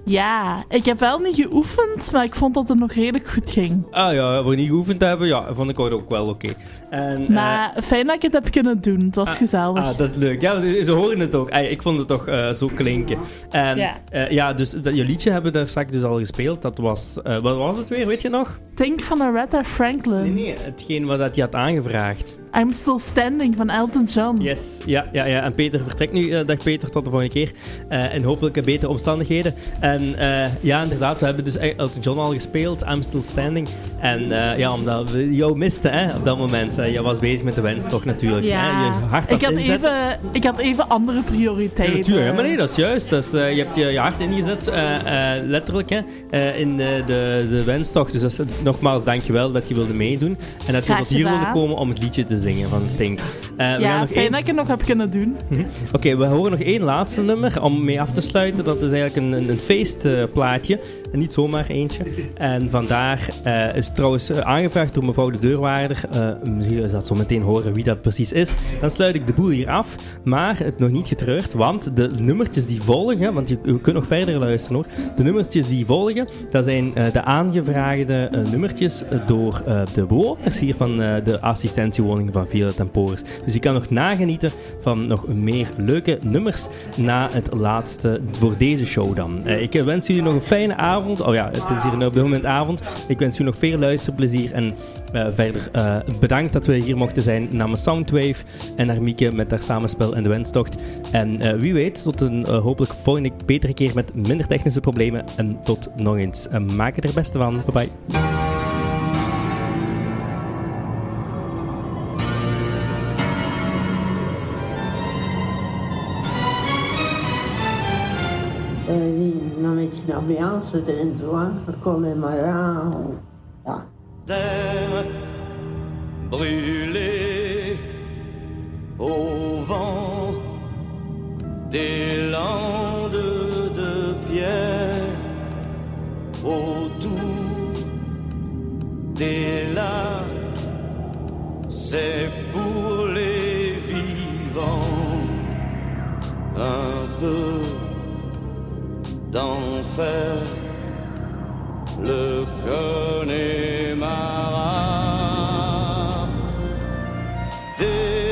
Ja, ik heb wel niet geoefend, maar ik vond dat het nog redelijk goed ging. Ah ja, voor niet geoefend te hebben, ja, vond ik ook wel oké. Eh, Maar fijn dat ik het heb kunnen doen. Het was gezellig. Ah, dat is leuk. Ja, ze horen het ook. Ah, Ik vond het toch eh, zo klinken. En, Ja. ja. ja, dus dat, je liedje hebben we daar straks dus al gespeeld. Dat was, eh, wat was het weer, weet je nog? Think van Aretha Franklin. Nee, nee, hetgeen wat dat je had aangevraagd. I'm Still Standing van Elton John. Yes, ja, ja, ja. En Peter vertrekt nu. Eh, dag Peter, tot de volgende keer. Eh in hopelijk betere omstandigheden. En eh, ja, inderdaad, we hebben dus Elton John al gespeeld. I'm Still Standing. En eh, ja, omdat we jou misten hè, op dat moment. Eh, je was bezig met de wens toch natuurlijk. Ja, Hè? Je hart ik, had inzetten. even, ik had even andere Ja, prioriteiten. natuurlijk, maar nee, dat is juist. Eh, je hebt je, je hart ingezet, letterlijk, hè, in de, de, de wenstocht. Dus dat is, nogmaals, dankjewel dat je wilde meedoen. En dat je tot hier wilde komen om het liedje te zingen van Tink. We gaan ja, nog fijn één- dat ik het nog heb kunnen doen. Mhm. Oké, we horen nog één laatste nummer om mee af te sluiten. Dat is eigenlijk een, een, een feestplaatje. En niet zomaar eentje. En vandaar eh, is trouwens eh, aangevraagd door mevrouw de deurwaarder. Eh, misschien zal zo meteen horen wie dat precies is. Dan sluit ik de boel hier af. Maar het nog niet getreurd, want de nummertjes die volgen, want je, kunt nog verder luisteren hoor. De nummertjes die volgen, dat zijn de aangevraagde nummertjes door de bewoners hier van de assistentiewoning van Villa Temporis. Dus je kan nog nagenieten van nog meer leuke nummers na het laatste voor deze show dan. Ik wens jullie nog een fijne avond. Oh ja, het is hier op dit moment avond. Ik wens jullie nog veel luisterplezier en eh, verder eh, bedankt dat we hier mochten zijn namens Soundwave en naar Mieke met haar samenspel en de wenstocht. En eh, wie weet, tot een hopelijk volgende betere keer met minder technische problemen. En tot nog eens. Maak er het beste van. Bye bye. Dan met je ambiance erin zo aan. Dan kom je maar aan. Ja. terre brûlée au vent des landes de pierre autour des lacs c'est pour les vivants un peu d'enfer. Le Connemara des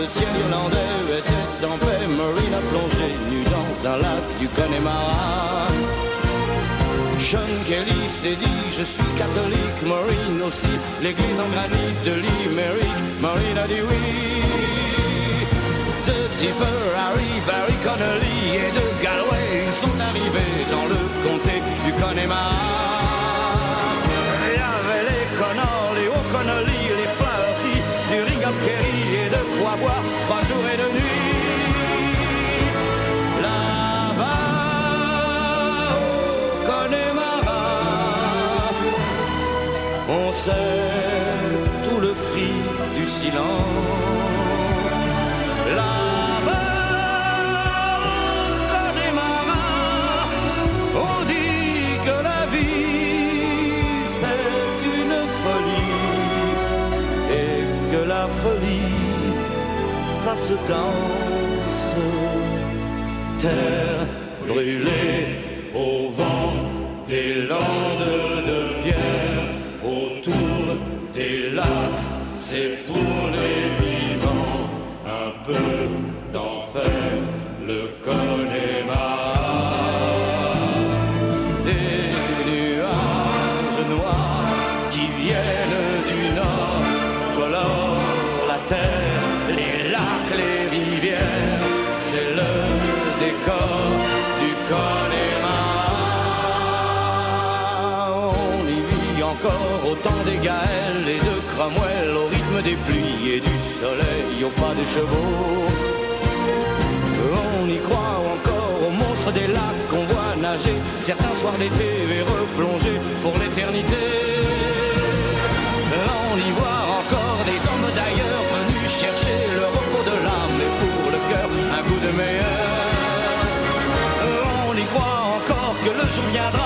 le ciel irlandais était en paix. Marine a plongé nu dans un lac du Connemara. John Kelly s'est dit je suis catholique, Maureen aussi, l'église en granit de Limerick, Maureen a dit oui. De Tipper, Harry, Barry Connolly et de Galway, ils sont arrivés dans le comté du Connemara. Il y avait les O'Connolly, trois jours et deux nuits. Là-bas, au Connemara, on sait tout le prix du silence. Ça se danse. Terre brûlée au vent des landes de pierre autour des lacs, c'est pour les vivants un peu au temps des Gaëls et de Cromwell, au rythme des pluies et du soleil, au pas des chevaux. On y croit encore aux monstres des lacs qu'on voit nager certains soirs d'été et replonger pour l'éternité. On y voit encore des hommes d'ailleurs venus chercher le repos de l'âme et pour le cœur un goût de meilleur. On y croit encore que le jour viendra,